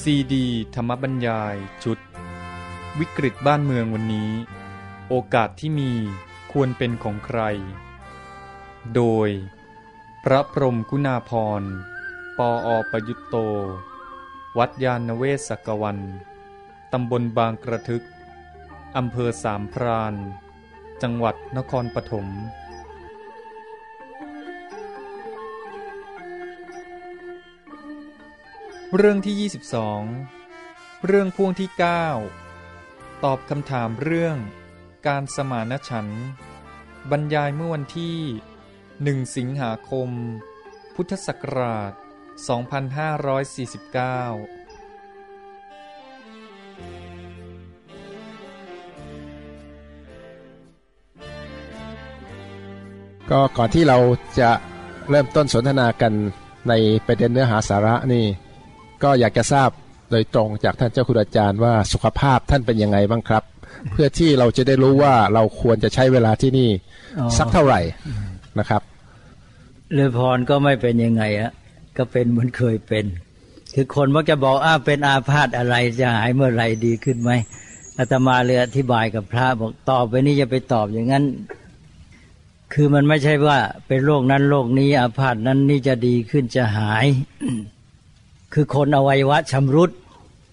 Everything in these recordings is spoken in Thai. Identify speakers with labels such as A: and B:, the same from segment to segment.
A: ซีดี ธรรมบรรยาย ชุด วิกฤตบ้านเมืองวันนี้ โอกาสที่มีควรเป็นของใคร โดย พระพรมกุณาพร ปออประยุตโต วัดยาณเวศกวัน ตำบลบางกระทึก อำเภอสามพราน จังหวัดนครปฐม เรื่องที่ 22 เรื่องพ่วงที่ 9 ตอบคำถามเรื่อง การสมานฉันท์บรรยายเมื่อวันที่ 1 สิงหาคม พุทธศักราช 2549
B: ก็ก่อนที่เราจะเริ่มต้นสนทนากันในประเด็นเนื้อหาสาระนี่ ก็อยากจะทราบโดยตรงจากท่านเจ้าคุณอาจารย์ว่าสุขภาพท่านเป็นยังไงบ้างครับ เพื่อที่เราจะได้รู้ว่าเราควรจะใช้เวลาที่นี่
C: อ๋อ
B: สักเท่าไหร่นะครับ
C: เลยพรก็ไม่เป็นยังไงอะก็เป็นเหมือนเคยเป็น คือคนมักจะบอกอ้าวเป็นอาพาธอะไรจะหายเมื่อไหร่ดีขึ้นไหมอาตมาเลยอธิบายกับพระบอกตอบไปนี่จะไปตอบอย่างนั้น คือมันไม่ใช่ว่าเป็นโรคนั้นโรคนี้อาพาธนั้นนี่จะดีขึ้นจะหาย คือคนอวัยวะชำรุด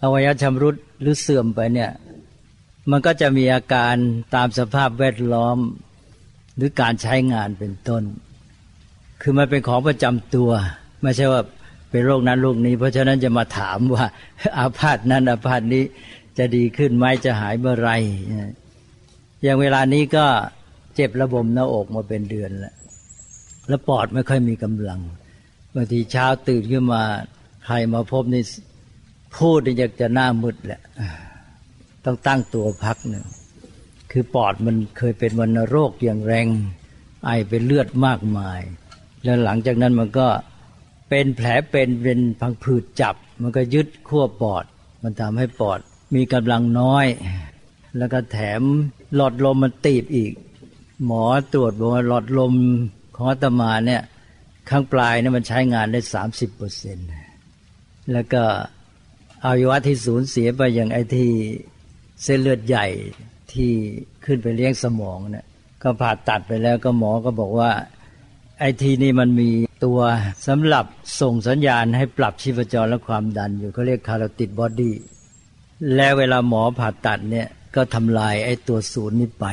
C: อวัยวะชำรุดหรือเสื่อมไปเนี่ยมันก็จะมีอาการตามสภาพแวดล้อมหรือการใช้งานเป็นต้น คือมันเป็นของประจำตัว ไม่ใช่ว่าเป็นโรคนั้นโรคนี้ เพราะฉะนั้นจะมาถามว่า อาพาธนั้นอาพาธนี้จะดีขึ้นไหมจะหายเมื่อไหรอย่างเวลานี้ก็เจ็บระบมหน้าอกมาเป็นเดือนแล้ว แล้วปอดไม่ค่อยมีกำลังบางทีเช้าตื่นขึ้นมา ใครมาพบนี่พูดนี่อยากจะหน้ามืดแหละ ต้องตั้งตัวพักหนึ่ง คือปอดมันเคยเป็นวัณโรคอย่างแรง ไอเป็นเลือดมากมาย แล้วหลังจากนั้นมันก็เป็นแผลเป็นเป็นพังผืดจับ มันก็ยึดขั้วปอด มันทำให้ปอดมีกำลังน้อย แล้วก็แถมหลอดลมมันตีบอีก หมอตรวจบอกว่าหลอดลมของอาตมาเนี่ยข้างปลายเนี่ยมันใช้งานได้สามสิบเปอร์เซ็นต์ แล้วก็อวัยวะที่สูญเสียไปอย่างไอที่เส้นเลือดใหญ่ที่ขึ้นไปเลี้ยงสมองเนี่ยก็ผ่าตัดไปแล้วก็หมอก็บอกว่า ไอทีนี่มันมีตัวสำหรับส่งสัญญาณให้ปรับชีพจรและความดันอยู่เขาเรียก carotid body แล้วเวลาหมอผ่าตัดเนี่ยก็ทำลายไอตัวศูนย์นี้ไป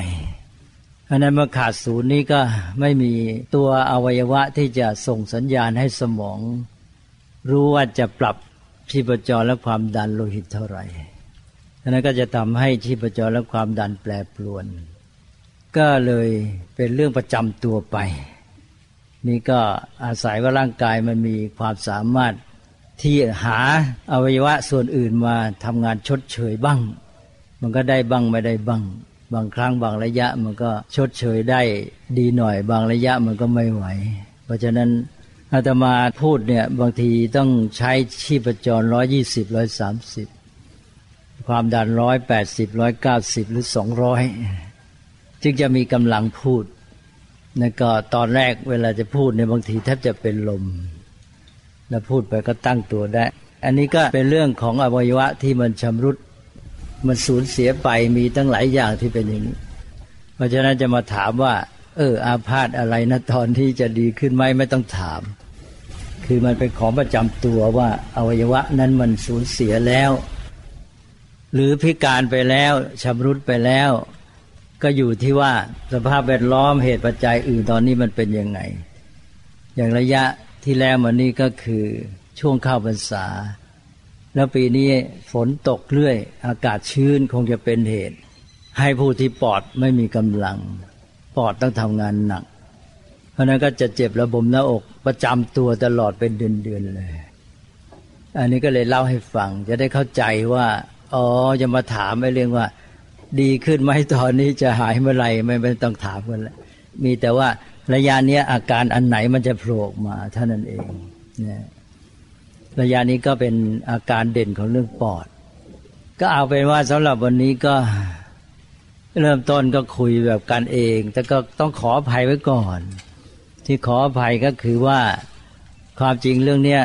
C: เพราะฉะนั้นเมื่อขาดศูนย์นี้ก็ไม่มีตัวอวัยวะที่จะส่งสัญญาณให้สมอง รู้ว่าจะปรับ ชีพจรและความดันโลหิตเท่าไหร่ฉะนั้นก็จะทำให้ชีพจรและความดันแปรปรวน ก็เลยเป็นเรื่องประจำตัวไป นี่ก็อาศัยว่าร่างกายมันมีความสามารถที่หาอวัยวะส่วนอื่นมาทำงานชดเชยบ้าง มันก็ได้บ้างไม่ได้บ้าง บางครั้งบางระยะมันก็ชดเชยได้ดีหน่อย บางระยะมันก็ไม่ไหว เพราะฉะนั้น อาตมาพูดเนี่ยบางทีต้องใช้ชีพจรร้อยยี่สิบร้อยสามสิบความดันร้อยแปดสิบร้อยเก้าสิบหรือสองร้อยจึงจะมีกำลังพูดแล้วก็ตอนแรกเวลาจะพูดเนี่ยบางทีแทบจะเป็นลม แล้วพูดไปก็ตั้งตัวได้ อันนี้ก็เป็นเรื่องของอวัยวะที่มันชำรุด มันสูญเสียไปมีตั้งหลายอย่างที่เป็นอย่างนี้ เพราะฉะนั้นจะมาถามว่า เออ อาพาธอะไรนะตอนที่จะดีขึ้นไหมไม่ต้องถาม คือมันเป็นของประจำตัวว่าอวัยวะนั้นมันสูญเสียแล้ว หรือพิการไปแล้วชำรุดไปแล้ว ก็อยู่ที่ว่าสภาพแวดล้อมเหตุปัจจัยอื่นตอนนี้มันเป็นยังไง อย่างระยะที่แล้วมานี้ก็คือช่วงเข้าพรรษา แล้วปีนี้ฝนตกเรื่อย อากาศชื้นคงจะเป็นเหตุ ให้ผู้ที่ปอดไม่มีกำลัง ปอดต้องทำงานหนัก เพราะนั้นก็จะเจ็บระบมหน้าอกประจำตัวตลอดเป็นเดือนๆเลย อันนี้ก็เลยเล่าให้ฟัง จะได้เข้าใจว่า อ๋อจะมาถามไอ้เรื่องว่า ดีขึ้นไหมตอนนี้จะหายเมื่อไหร่ไม่ไม่ต้องถามกันแล้วมีแต่ว่าระยะนี้อาการอันไหนมันจะโผล่มาเท่านั้นเองเนี่ยระยะนี้ก็เป็นอาการเด่นของเรื่องปอด ก็เอาเป็นว่าสำหรับวันนี้ก็เริ่มต้นก็คุยแบบกันเอง แต่ก็ต้องขออภัยไว้ก่อน ที่ขออภัยก็คือว่าความจริงเรื่องเนี้ย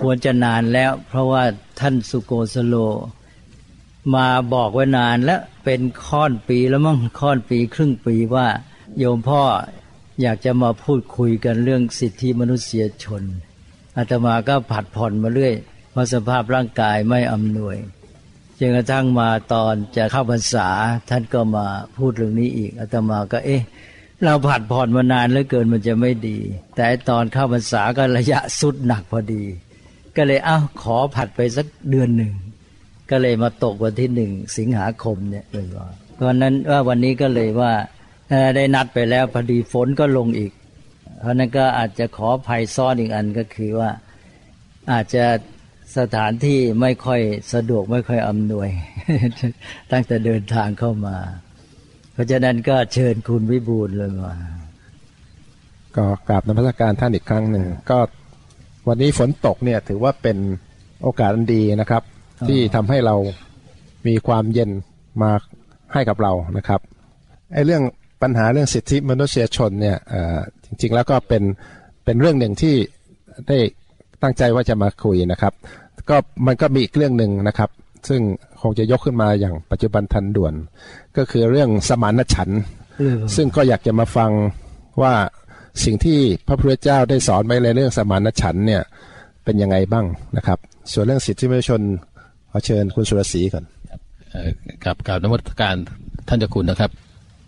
C: ควรจะนานแล้ว เพราะว่าท่านสุโกสโล มาบอกไว้นานแล้วเป็นค่อนปีแล้วมั้งค่อนปีครึ่งปีว่า โยมพ่ออยากจะมาพูดคุยกันเรื่องสิทธิมนุษยชนอาตมาก็ผัดผ่อนมาเรื่อยเพราะสภาพร่างกายไม่อำนวยจนกระทั่งมาตอนจะเข้าพรรษาท่านก็มาพูดเรื่องนี้อีกอาตมาก็เอ๊ะ เราผัดผ่อนมานานเหลือเกินมันจะไม่ดี แต่ตอนเข้าพรรษาก็ระยะสุดหนักพอดี ก็เลยเอ้าขอผัดไปสักเดือนหนึ่ง ก็เลยมาตกวันที่หนึ่งสิงหาคมเนี่ยเลยว่าวันนั้นว่าวันนี้ก็เลยว่าได้นัดไปแล้วพอดีฝนก็ลงอีก เพราะนั้นก็อาจจะขอภัยซ้อนอีกอันก็คือว่าอาจจะสถานที่ไม่ค่อยสะดวกไม่ค่อยอำนวย ตั้งแต่เดินทางเข้ามา เพราะฉะนั้นก็เชิญคุณวิบูลเลยมา
B: ก็กราบนมัสการท่านอีกครั้งหนึ่งก็วันนี้ฝนตกเนี่ยถือว่าเป็นโอกาสอันดีนะครับ ที่ทำให้เรามีความเย็นมาให้กับเรานะครับไอ้เรื่องปัญหาเรื่องสิทธิมนุษยชนเนี่ยจริง ๆ แล้วก็เป็นเป็นเรื่องหนึ่งที่ได้ตั้งใจว่าจะมาคุยนะครับ ก็มันก็มีอีกเรื่องหนึ่งนะครับ ซึ่งคงจะยกขึ้นมาอย่างปัจจุบันทันด่วน ก็คือเรื่องสมานฉันท์ซึ่งก็อยากจะมาฟังว่าสิ่งที่พระพุทธเจ้าได้สอนไว้ในเรื่องสมานฉันท์เนี่ยเป็นยังไงบ้างนะครับ ส่วนเรื่องสิทธิมนุษยชนขอเชิญคุณสุรศรีก่อน
D: ครับกับนวัตการท่านเจ้าคุณนะครับ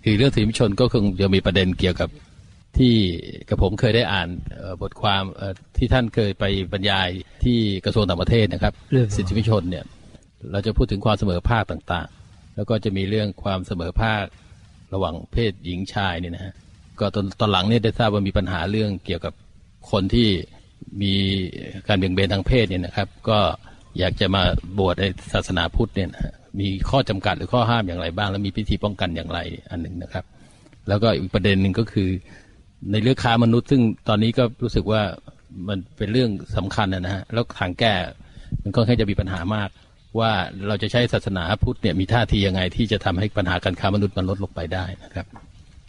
D: คือเรื่องสิทธิมนุษยชนก็คงจะมีประเด็นเกี่ยวกับที่กระผมเคยได้อ่านบทความที่ท่านเคยไปบรรยายที่กระทรวงต่างประเทศนะครับ สิทธิมนุษยชนเนี่ย เราจะพูดถึงความเสมอภาคต่างๆ แล้วก็จะมีเรื่องความเสมอภาคระหว่างเพศหญิงชายเนี่ยนะฮะก็ตอนตอนหลังเนี่ยได้ทราบว่ามีปัญหาเรื่องเกี่ยวกับคนที่มีการเบี่ยงเบนทางเพศเนี่ยนะครับ ก็อยากจะมาบวชในศาสนาพุทธเนี่ยมีข้อจำกัดหรือข้อห้ามอย่างไรบ้าง แล้วมีพิธีป้องกันอย่างไรอันหนึ่งนะครับ แล้วก็อีกประเด็นหนึ่งก็คือ ในเรื่องค้ามนุษย์ ซึ่งตอนนี้ก็รู้สึกว่ามันเป็นเรื่องสำคัญนะฮะแล้วทางแก้มันก็แค่จะมีปัญหามาก ว่าเราจะใช้ศาสนาพุทธเนี่ยมีท่าทียังไงที่จะทำให้ปัญหาการค้ามนุษย์มันลดลงไปได้นะครับ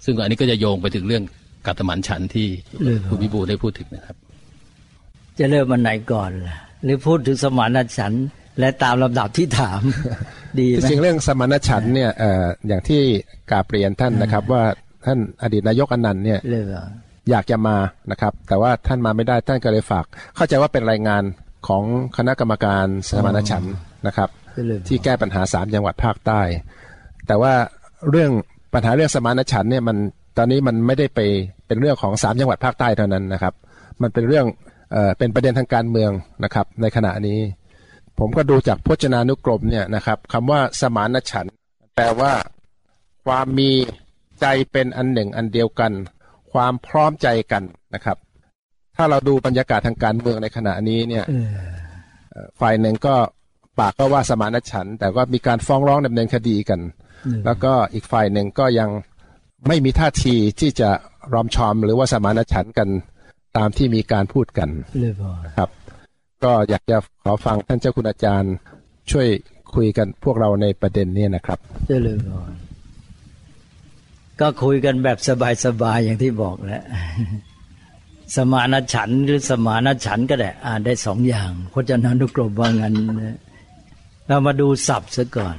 D: ซึ่งอันนี้ก็จะโยงไปถึงเรื่องกัตมันฉันที่คุณพิบูได้พูดถึงนะครับ
C: จะเริ่มมันไหนก่อนล่ะหรือพูดถึงสมานฉันและตามลำดับที่ถาม ดีไหม
B: จริงเรื่องสมานฉันเนี่ยอย่างที่กาเปลี่ยนท่านนะครับ ว่าท่านอดีตนายกอนันต์เนี่ยอยากจะมานะครับ แต่ว่าท่านมาไม่ได้ท่านก็เลยฝาก เข้าใจว่าเป็นรายงาน ของคณะกรรมการสมานฉันนะครับ ที่แก้ปัญหาสามจังหวัดภาคใต้ แต่ว่าเรื่องปัญหาเรื่องสมานฉันเนี่ยมันตอนนี้มันไม่ได้ไปเป็นเรื่องของสามจังหวัดภาคใต้เท่านั้นนะครับ มันเป็นเรื่องเอ่อเป็นประเด็นทางการเมืองนะครับ ในขณะนี้ ผมก็ดูจากพจนานุกรมเนี่ยนะครับคำว่าสมานฉันแปลว่าความมีใจเป็นอันหนึ่งอันเดียวกัน ความพร้อมใจกันนะครับ ถ้าเราดูบรรยากาศทางการเมืองในขณะนี้เนี่ยฝ่ายหนึ่งก็ปากก็ว่าสมานฉันแต่ว่ามีการฟ้องร้องดำเนินคดีกัน แล้วก็อีกฝ่ายหนึ่งก็ยังไม่มีท่าทีที่จะรอมชอมหรือว่าสมานฉันกันตามที่มีการพูดกันครับ ก็อยากจะขอฟังท่านเจ้าคุณอาจารย์ช่วยคุยกันพวกเราในประเด็นนี้นะครับ
C: เจริญพรก็คุยกันแบบสบายๆอย่างที่บอกแหละ สมานฉันหรือสมานฉันก็ได้อ่านได้สองอย่างพจนานุกรมว่างั้นเรามาดูศัพท์ซะก่อน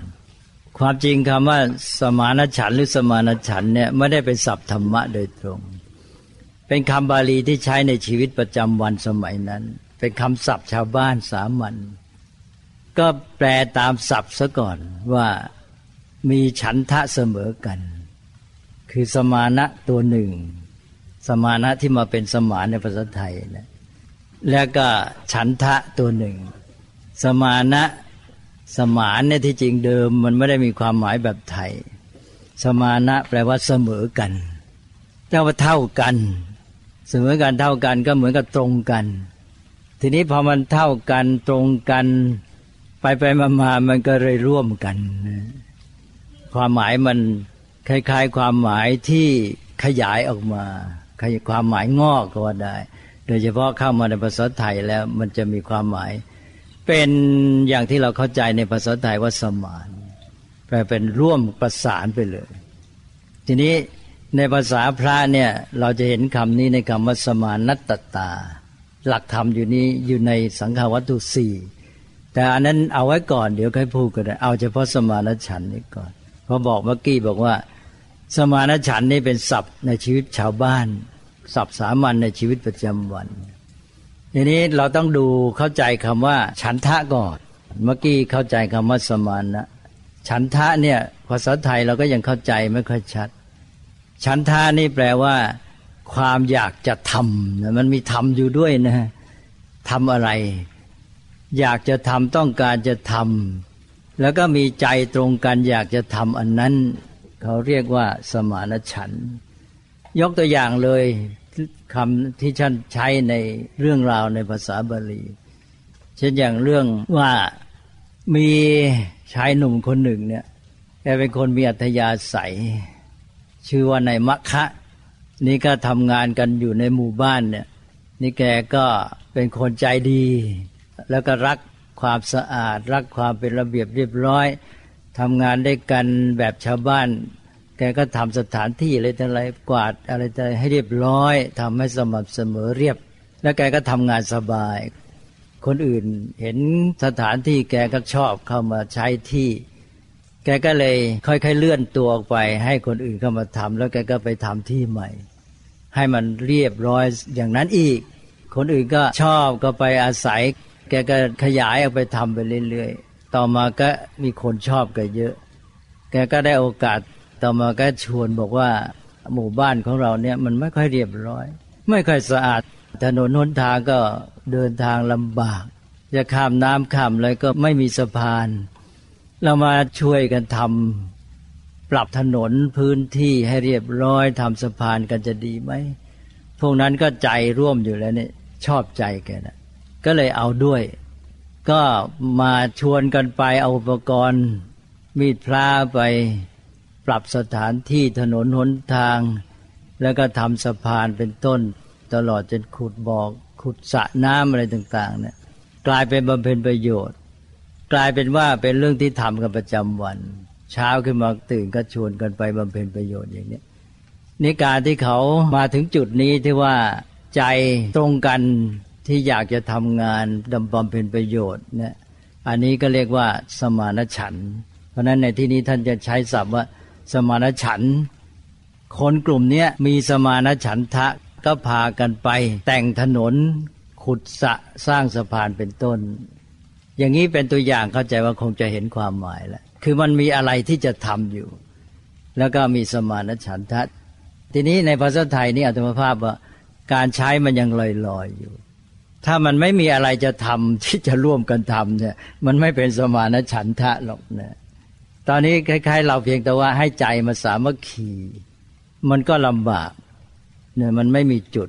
C: ความจริงคำว่า สมานฉันหรือสมานฉันเนี่ยไม่ได้เป็นศัพท์ธรรมะโดยตรง เป็นคำบาลีที่ใช้ในชีวิตประจำวันสมัยนั้น เป็นคำศัพท์ชาวบ้านสามัญก็แปลตามศัพท์ซะก่อนว่ามีฉันทะเสมอกัน คือสมานะตัวหนึ่ง สมานะที่มาเป็นสมานในภาษาไทยนะแล้วก็ฉันทะตัวหนึ่ง สมานะสมานเนี่ยที่จริงเดิม มันไม่ได้มีความหมายแบบไทย สมานะแปลว่าเสมอกันเจ้าว่าเท่ากัน เสมอกันเท่ากันก็เหมือนกับตรงกัน ทีนี้พอมันเท่ากันตรงกัน ไปไปมามามันก็เลยร่วมกัน ความหมายมันคล้ายๆ ความหมายที่ขยายออกมา ความหมายงอกก็ว่าได้ โดยเฉพาะเข้ามาในภาษาไทยแล้วมันจะมีความหมาย เป็นอย่างที่เราเข้าใจในภาษาไทยว่าสมานแปลเป็นร่วมประสานไปเลย ทีนี้ในภาษาพระเนี่ยเราจะเห็นคำนี้ในคำว่าสมานัตตา หลักธรรมอยู่นี้อยู่ในสังขาวัตถุสี่แต่อันนั้นเอาไว้ก่อนเดี๋ยวค่อยพูดกันเอาเฉพาะสมานฉันนี้ก่อนเพราะบอกเมื่อกี้บอกว่า สมานฉันนี่เป็นศัพท์ในชีวิตชาวบ้าน ศัพท์สามัญในชีวิตประจำวันทีนี้เราต้องดูเข้าใจคำว่า ฉันทะก่อนเมื่อกี้เข้าใจคำว่าสมานะฉันทะเนี่ยภาษาไทยเราก็ยังเข้าใจไม่ค่อยชัด ฉันทะนี่แปลว่า ความอยากจะทำนะมันมีทำอยู่ด้วยนะทำอะไร อยากจะทำต้องการจะทำแล้วก็มีใจตรงกันอยากจะทำอันนั้น เขาเรียกว่าสมานฉัน ยกตัวอย่างเลยคำที่ท่านใช้ในเรื่องราวในภาษาบาลี เช่นอย่างเรื่องว่ามีชายหนุ่มคนหนึ่งเนี่ยแกเป็นคนมีอัธยาศัย ชื่อว่านายมัคคะ นี่ก็ทำงานกันอยู่ในหมู่บ้านเนี่ยนี่แกก็เป็นคนใจดี แล้วก็รักความสะอาด รักความเป็นระเบียบเรียบร้อย ทำงานด้วยกันแบบชาวบ้าน แกก็ทำสถานที่อะไรทั้งหลายกวาดอะไรต่ให้เรียบร้อยทำให้สม่ำเสมอเรียบ แล้วแกก็ทำงานสบาย คนอื่นเห็นสถานที่แกก็ชอบเข้ามาใช้ที่ แกก็เลยค่อยๆเลื่อนตัวออกไป ให้คนอื่นเข้ามาทำแล้วแกก็ไปทำที่ใหม่ ให้มันเรียบร้อยอย่างนั้นอีก คนอื่นก็ชอบก็ไปอาศัย แกก็ขยายออกไปทำไปเรื่อยๆ ต่อมาก็มีคนชอบกันเยอะ แกก็ได้โอกาสต่อมาก็ชวนบอกว่าหมู่บ้านของเราเนี่ยมันไม่ค่อยเรียบร้อย ไม่ค่อยสะอาด ถนนหนทางก็เดินทางลำบาก จะข้ามน้ำข้ามอะไรก็ไม่มีสะพาน เรามาช่วยกันทำปรับถนนพื้นที่ให้เรียบร้อยทำสะพานกันจะดีไหมพวกนั้นก็ใจร่วมอยู่แล้วเนี่ยชอบใจแกนะก็เลยเอาด้วย ก็มาชวนกันไปเอาอุปกรณ์มีดพระไปปรับสถานที่ถนนหนทาง แล้วก็ทำสะพานเป็นต้น ตลอดจนขุดบอกขุดสระน้ำอะไรต่างๆเนี่ยกลายเป็นบำเพ็ญประโยชน์ กลายเป็นว่าเป็นเรื่องที่ทำกันประจำวัน เช้าขึ้นมาตื่นก็ชวนกันไปบำเพ็ญประโยชน์อย่างนี้นี่การที่เขามาถึงจุดนี้ที่ว่าใจตรงกัน ที่อยากจะทำงานดำบำเพ็ญประโยชน์เนี่ยอันนี้ก็เรียกว่าสมานฉัน เพราะนั้นในที่นี้ท่านจะใช้ศัพท์ว่า สมานฉัน คนกลุ่มนี้มีสมานฉันทะก็พากันไป แต่งถนนขุดสะสร้างสะพานเป็นต้น อย่างนี้เป็นตัวอย่างเข้าใจว่าคงจะเห็นความหมายแล้วคือมันมีอะไรที่จะทำอยู่ แล้วก็มีสมานฉันทะ ทีนี้ในภาษาไทยนี่อัตมภาพว่าการใช้มันยังลอยๆอยู่ ถ้ามันไม่มีอะไรจะทำที่จะร่วมกันทำเนี่ย มันไม่เป็นสมานฉันทะหรอกเนี่ยตอนนี้คล้ายๆ เราเพียงแต่ว่าให้ใจมาสามัคคีมันก็ลำบากเนี่ยมันไม่มีจุด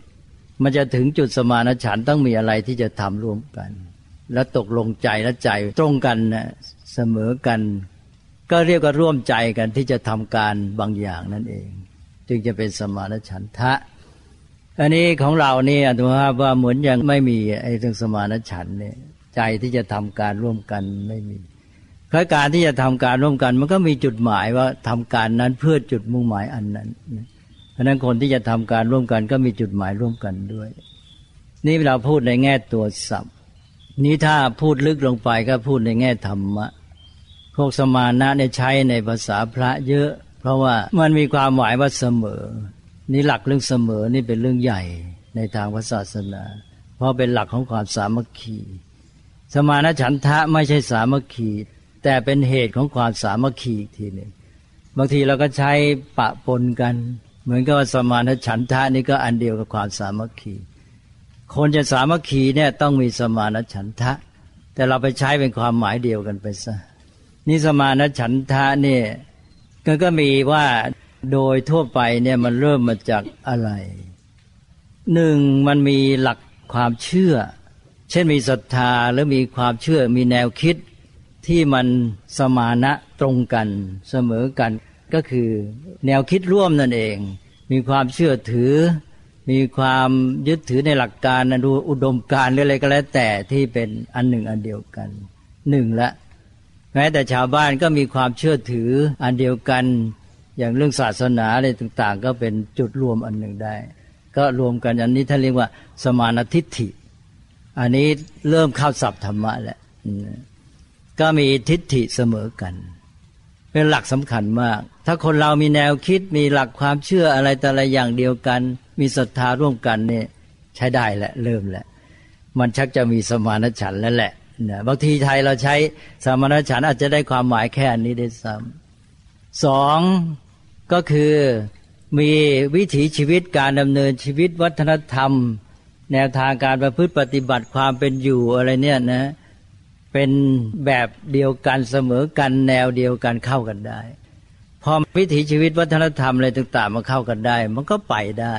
C: มันจะถึงจุดสมานฉันต้องมีอะไรที่จะทำร่วมกัน แล้วตกลงใจและใจตรงกันนะเสมอกัน ก็เรียกว่าร่วมใจกันที่จะทำการบางอย่างนั่นเอง จึงจะเป็นสมานฉันทะ อันนี้ของเราเนี่ยอัตมาว่าเหมือนยังไม่มีไอ้เรื่องสมานฉันเนี่ยใจที่จะทำการร่วมกันไม่มีเพราะการที่จะทำการร่วมกัน มันก็มีจุดหมายว่าทำการนั้นเพื่อจุดมุ่งหมายอันนั้น เพราะนั้นคนที่จะทำการร่วมกันก็มีจุดหมายร่วมกันด้วย นี่เราพูดในแง่ตัวศัพท์ นี้ถ้าพูดลึกลงไปก็พูดในแง่ธรรมะ พวกสมานะในใช้ในภาษาพระเยอะ เพราะว่ามันมีความหมายว่าเสมอ นี่หลักเรื่องเสมอนี่เป็นเรื่องใหญ่ในทางพราศาสนา เพราะเป็นหลักของความสามัคคี สมานฉันทะไม่ใช่สามัคคี แต่เป็นเหตุของความสามัคคีอีกทีหนึ่งบางทีเราก็ใช้ปะปนกัน เหมือนกับสมานฉันทะนี่ก็อันเดียวกับความสามัคคี คนจะสามัคคีเนี่ยต้องมีสมานฉันทะ แต่เราไปใช้เป็นความหมายเดียวกันไปซะนี่สมานฉันทะเนี่ยก็ก็มีว่า โดยทั่วไปเนี่ยมันเริ่มมาจากอะไรหนึ่งมันมีหลักความเชื่อ เช่นมีศรัทธาหรือมีความเชื่อมีแนวคิดที่มันสมานะตรงกันเสมอกัน ก็คือแนวคิดร่วมนั่นเอง มีความเชื่อถือ มีความยึดถือในหลักการนดูอุดมการหรืออะไรก็แล้วแต่ที่เป็นอันหนึ่งอันเดียวกันหนึ่งละแม้แต่ชาวบ้านก็มีความเชื่อถืออันเดียวกัน อย่างเรื่องศาสนาอะไรต่าง ๆ ก็เป็นจุดรวมอันหนึ่งได้ ก็รวมกันอันนี้ท่านเรียกว่า สมานทิฏฐิ อันนี้เริ่มเข้าศัพท์ธรรมะแล้วก็มีทิฏฐิเสมอกัน เป็นหลักสำคัญมาก ถ้าคนเรามีแนวคิดมีหลักความเชื่ออะไรแต่ละอย่างเดียวกัน มีศรัทธาร่วมกันเนี่ยใช้ได้แหละ เริ่มแหละมันชักจะมีสมานฉันแล้วแหละนะบางทีไทยเราใช้สมานฉันอาจจะได้ความหมายแค่อันนี้ได้ซ้ำ สองก็คือมีวิถีชีวิตการดำเนินชีวิตวัฒนธรรม แนวทางการประพฤติปฏิบัติความเป็นอยู่อะไรเนี่ยนะเป็นแบบเดียวกันเสมอกันแนวเดียวกันเข้ากันได้ พอวิถีชีวิตวัฒนธรรมอะไรต่างๆมาเข้ากันได้ มันก็ไปได้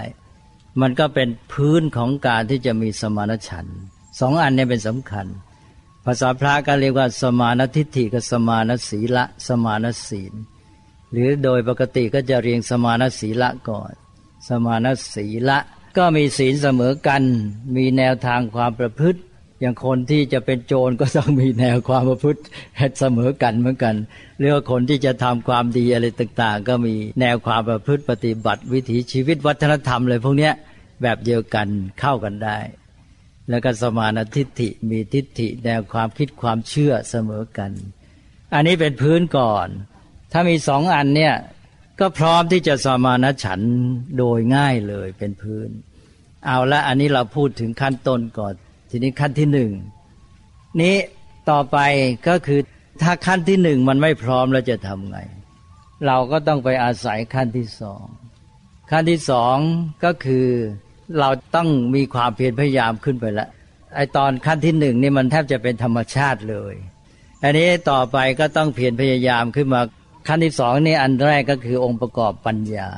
C: มันก็เป็นพื้นของการที่จะมีสมานฉันสองอันนี้เป็นสำคัญ ภาษาพระก็เรียกว่า สมานทิฏฐิกับสมานศีละ สมานศีล หรือโดยปกติก็จะเรียงสมานศีละก่อน สมานศีละก็มีศีลเสมอกัน มีแนวทางความประพฤติ อย่างคนที่จะเป็นโจรก็ต้องมีแนวความประพฤติเสมอกันเหมือนกันหรือว่าคนที่จะทำความดีอะไรต่าง ๆ ก็มีแนวความประพฤติปฏิบัติ วิถีชีวิตวัฒนธรรมเลยพวกนี้แบบเดียวกันเข้ากันได้ แล้วก็สมานทิฏฐิมีทิฏฐิแนวความคิดความเชื่อเสมอกัน อันนี้เป็นพื้นก่อน ถ้ามีสองอันเนี่ยก็พร้อมที่จะสมานฉันโดยง่ายเลยเป็นพื้น เอาละอันนี้เราพูดถึงขั้นต้นก่อน ทีนี้ขั้นที่หนึ่งนี้ต่อไปก็คือถ้าขั้นที่หนึ่งมันไม่พร้อมเราจะทำไง เราก็ต้องไปอาศัยขั้นที่สองขั้นที่สองก็คือเราต้องมีความเพียรพยายามขึ้นไปล้วไอตอนขั้นที่หนึ่งนี่มันแทบจะเป็นธรรมชาติเลย อันนี้ต่อไปก็ต้องเพียรพยายามขึ้นมา ขั้นที่สองนี่อันแรกก็คือองค์ประกอบปัญญา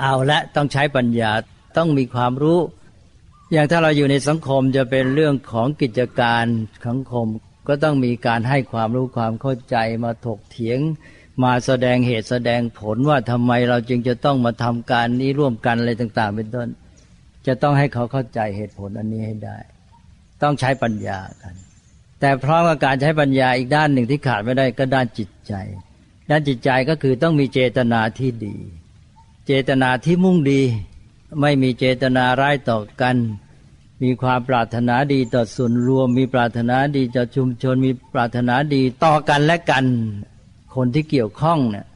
C: เอาละต้องใช้ปัญญาต้องมีความรู้ อย่างถ้าเราอยู่ในสังคมจะเป็นเรื่องของกิจการสังคมก็ต้องมีการให้ความรู้ความเข้าใจมาถกเถียง มาแสดงเหตุแสดงผลว่าทำไมเราจึงจะต้องมาทำการนี้ร่วมกันอะไรต่าง ๆ เป็นต้น จะต้องให้เขาเข้าใจเหตุผลอันนี้ให้ได้ ต้องใช้ปัญญากัน แต่พร้อมกับการใช้ปัญญาอีกด้านหนึ่งที่ขาดไม่ได้ก็ด้านจิตใจ ด้านจิตใจก็คือต้องมีเจตนาที่ดี เจตนาที่มุ่งดี ไม่มีเจตนาร้ายต่อกัน มีความปรารถนาดีต่อส่วนรวม มีปรารถนาดีต่อชุมชน มีปรารถนาดีต่อกันและกัน คนที่เกี่ยวข้องเนี่ย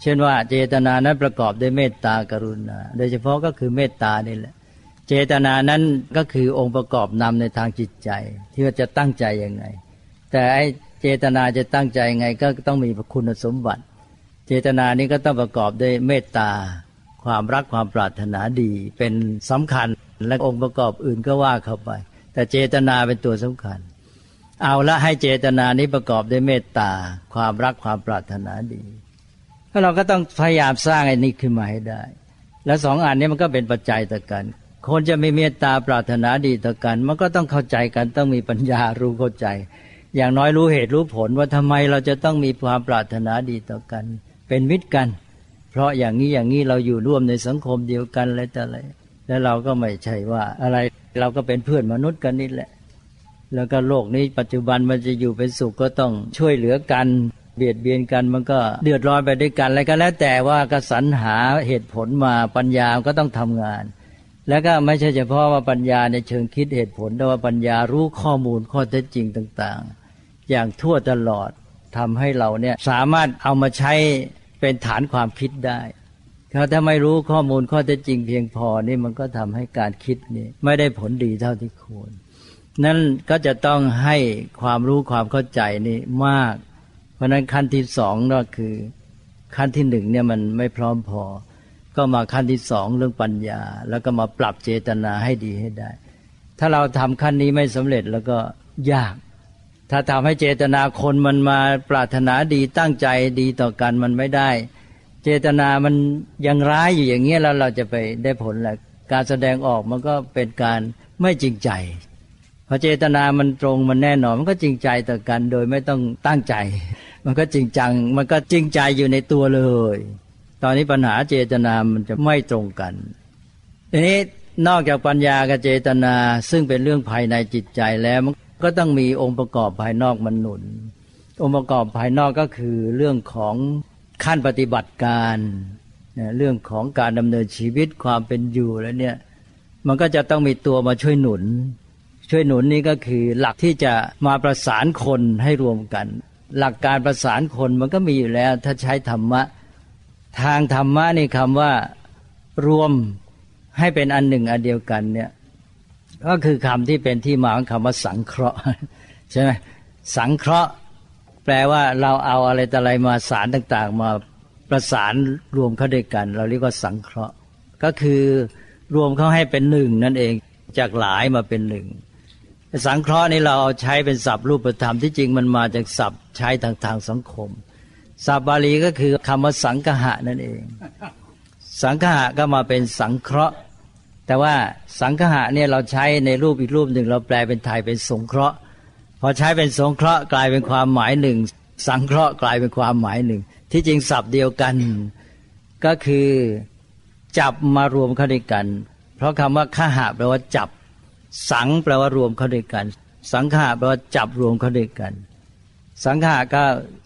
C: เช่นว่าเจตนานั้นประกอบด้วยเมตตากรุณา โดยเฉพาะก็คือเมตตานี่แหละ เจตนานั้นก็คือองค์ประกอบนำในทางจิตใจ ที่ว่าจะตั้งใจยังไง แต่ไอ เจตนาจะตั้งใจไงก็ต้องมีคุณสมบัติ เจตนานี้ก็ต้องประกอบด้วยเมตตา ความรักความปรารถนาดีเป็นสำคัญและองค์ประกอบอื่นก็ว่าเข้าไป แต่เจตนาเป็นตัวสำคัญ เอาละให้เจตนานี้ประกอบด้วยเมตตา ความรักความปรารถนาดีแล้วเราก็ต้องพยายามสร้างไอ้นี้ขึ้นมาให้ได้ แล้วสองอันนี้มันก็เป็นปัจจัยต่อกัน คนจะมีเมตตาปรารถนาดีต่อกัน มันก็ต้องเข้าใจกันต้องมีปัญญารู้เข้าใจ อย่างน้อยรู้เหตุรู้ผลว่าทำไมเราจะต้องมีความปรารถนาดีต่อกัน เป็นมิตรกัน เพราะอย่างนี้อย่างนี้เราอยู่ร่วมในสังคมเดียวกันอะไรแต่อะไรแล้วเราก็ไม่ใช่ว่าอะไรเราก็เป็นเพื่อนมนุษย์กันนี่แหละ แล้วก็โลกนี้ปัจจุบันมันจะอยู่เป็นสุขก็ต้องช่วยเหลือกัน เบียดเบียนกันมันก็เดือดร้อนไปด้วยกันอะไรก็แล้วแต่ว่ากสรรหาเหตุผลมาปัญญาก็ต้องทำงาน แล้วก็ไม่ใช่เฉพาะว่าปัญญาในเชิงคิดเหตุผลแต่ว่าปัญญารู้ข้อมูลข้อเท็จจริงต่างๆ อย่างทั่วตลอดทำให้เราเนี่ยสามารถเอามาใช้เป็นฐานความคิดได้ถ้าไม่รู้ข้อมูลข้อเท็จจริงเพียงพอนี่มันก็ทำให้การคิดนี่ไม่ได้ผลดีเท่าที่ควร นั่นก็จะต้องให้ความรู้ความเข้าใจนี่มาก เพราะนั้นขั้นที่สองก็คือ ขั้นที่หนึ่งเนี่ยมันไม่พร้อมพอ ก็มาขั้นที่สองเรื่องปัญญา แล้วก็มาปรับเจตนาให้ดีให้ได้ ถ้าเราทำขั้นนี้ไม่สำเร็จแล้วก็ยาก ถ้าทำให้เจตนาคนมันมาปรารถนาดีตั้งใจดีต่อกันมันไม่ได้ เจตนามันยังร้ายอยู่อย่างเงี้ยแล้วเราจะไปได้ผลแหละการแสดงออกมันก็เป็นการไม่จริงใจพอเจตนามันตรงมันแน่นอนมันก็จริงใจต่อกันโดยไม่ต้องตั้งใจ มันก็จริงจัง มันก็จริงใจอยู่ในตัวเลย ตอนนี้ปัญหาเจตนามันจะไม่ตรงกันทีนี้นอกจากปัญญากับเจตนาซึ่งเป็นเรื่องภายในจิตใจแล้ว ก็ต้องมีองค์ประกอบภายนอกมันหนุน องค์ประกอบภายนอกก็คือเรื่องของขั้นปฏิบัติการเรื่องของการดำเนินชีวิตความเป็นอยู่แล้วเนี่ยมันก็จะต้องมีตัวมาช่วยหนุน ช่วยหนุนนี่ก็คือหลักที่จะมาประสานคนให้รวมกัน หลักการประสานคนมันก็มีอยู่แล้ว ถ้าใช้ธรรมะ ทางธรรมะนี่คำว่ารวมให้เป็นอันหนึ่งอันเดียวกันเนี่ย ก็คือคำที่เป็นที่มาของคำว่าสังเคราะห์ใช่ไหมสังเคราะห์ แปลว่าเราเอาอะไรแต่อะไรมาสารต่างๆ มาประสานรวมเข้าด้วยกัน เราเรียกว่าสังเคราะห์ ก็คือรวมเข้าให้เป็นหนึ่งนั่นเองจากหลายมาเป็นหนึ่งสังเคราะห์นี้เราเอาใช้เป็นศัพท์รูปธรรมที่จริงมันมาจากศัพท์ใช้ทางทางสังคมศัพท์บาลีก็คือคำว่าสังคหะนั่นเอง สังคหะก็มาเป็นสังเคราะห์ แต่ว่าสังคหะเนี่ยเราใช้ในรูปอีกรูปหนึ่ง เราแปลเป็นไทยเป็นสงเคราะห์ พอใช้เป็นสงเคราะห์กลายเป็นความหมายหนึ่ง สังเคราะห์กลายเป็นความหมายหนึ่ง ที่จริงศัพท์เดียวกัน ก็คือจับมารวมเข้าด้วยกัน เพราะคำว่าขหะแปลว่าจับ สังแปลว่ารวมเข้าด้วยกัน สังขะแปลว่าจับรวมเข้าด้วยกัน สังขะก็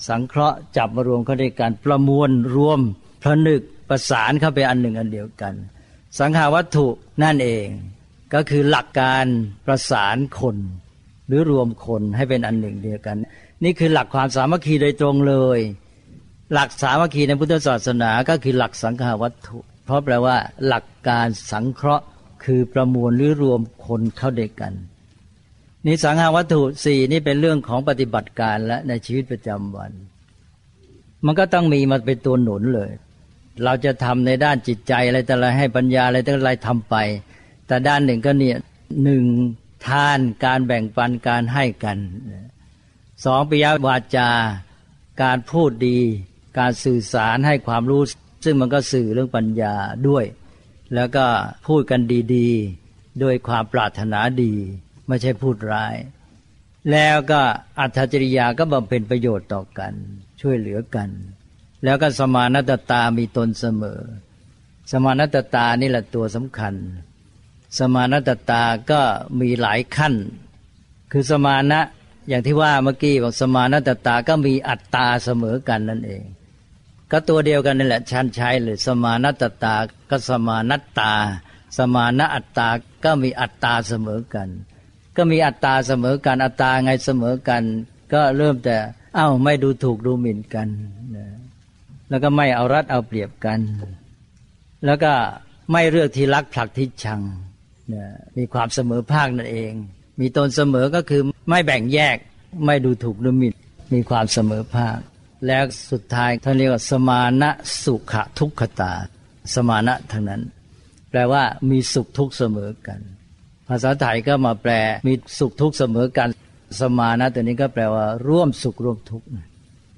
C: สังเคราะห์จับมารวมเข้าด้วยกัน ประมวลรวมพระนึกประสานเข้าไปอันหนึ่งอันเดียวกัน สังขาวัตถุนั่นเอง ก็คือหลักการประสานคน หรือรวมคนให้เป็นอันหนึ่งเดียวกัน นี่คือหลักความสามัคคีโดยตรงเลย หลักสามัคคีในพุทธศาสนาก็คือหลักสังขาวัตถุ เพราะแปลว่า หลักการสังเคราะห์คือประมวลหรือรวมคนเข้าด้วยกันนี่สังหาวัตถุสี่นี่เป็นเรื่องของปฏิบัติการและในชีวิตประจำวัน มันก็ต้องมีมาเป็นตัวหนุนเลย เราจะทำในด้านจิตใจอะไรแต่อะไรให้ปัญญาอะไรแต่อะไรทำไป แต่ด้านหนึ่งก็เนี่ยหนึ่งทานการแบ่งปันการให้กันสองปิยวาจาการพูดดี การสื่อสารให้ความรู้ ซึ่งมันก็สื่อเรื่องปัญญาด้วย แล้วก็พูดกันดีๆด้วยความปรารถนาดี ไม่ใช่พูดร้าย แล้วก็อัธจริยาก็บำเพ็ญประโยชน์ต่อกัน ช่วยเหลือกัน แล้วก็สมานัตตามีตนเสมอ สมานัตตานี่แหละตัวสำคัญ สมานัตตาก็มีหลายขั้น คือสมานะอย่างที่ว่าเมื่อกี้บอกสมานัตตาก็มีอัตตาเสมอกันนั่นเอง ก็ตัวเดียวกันนี่แหละชันใช้เลยสมานัตตาก็สมานัตตา สมานะอัตตาก็มีอัตตาเสมอกัน ก็มีอัตตาเสมอกันอัตตาไงเสมอกัน ก็เริ่มแต่เอ้าไม่ดูถูกดูหมิ่นกัน แล้วก็ไม่เอารัดเอาเปรียบกัน แล้วก็ไม่เลือกที่รักผลักที่ชังมีความเสมอภาคนั่นเอง มีตนเสมอก็คือไม่แบ่งแยกไม่ดูถูกดูหมิ่นมีความเสมอภาค แล้วสุดท้ายท่านเรียกว่าสมานะสุขทุกขตา สมานะทั้งนั้น แปลว่ามีสุขทุกเสมอกัน ภาษาไทยก็มาแปลมีสุขทุกเสมอกัน สมานะตัวนี้ก็แปลว่าร่วมสุขร่วมทุกข์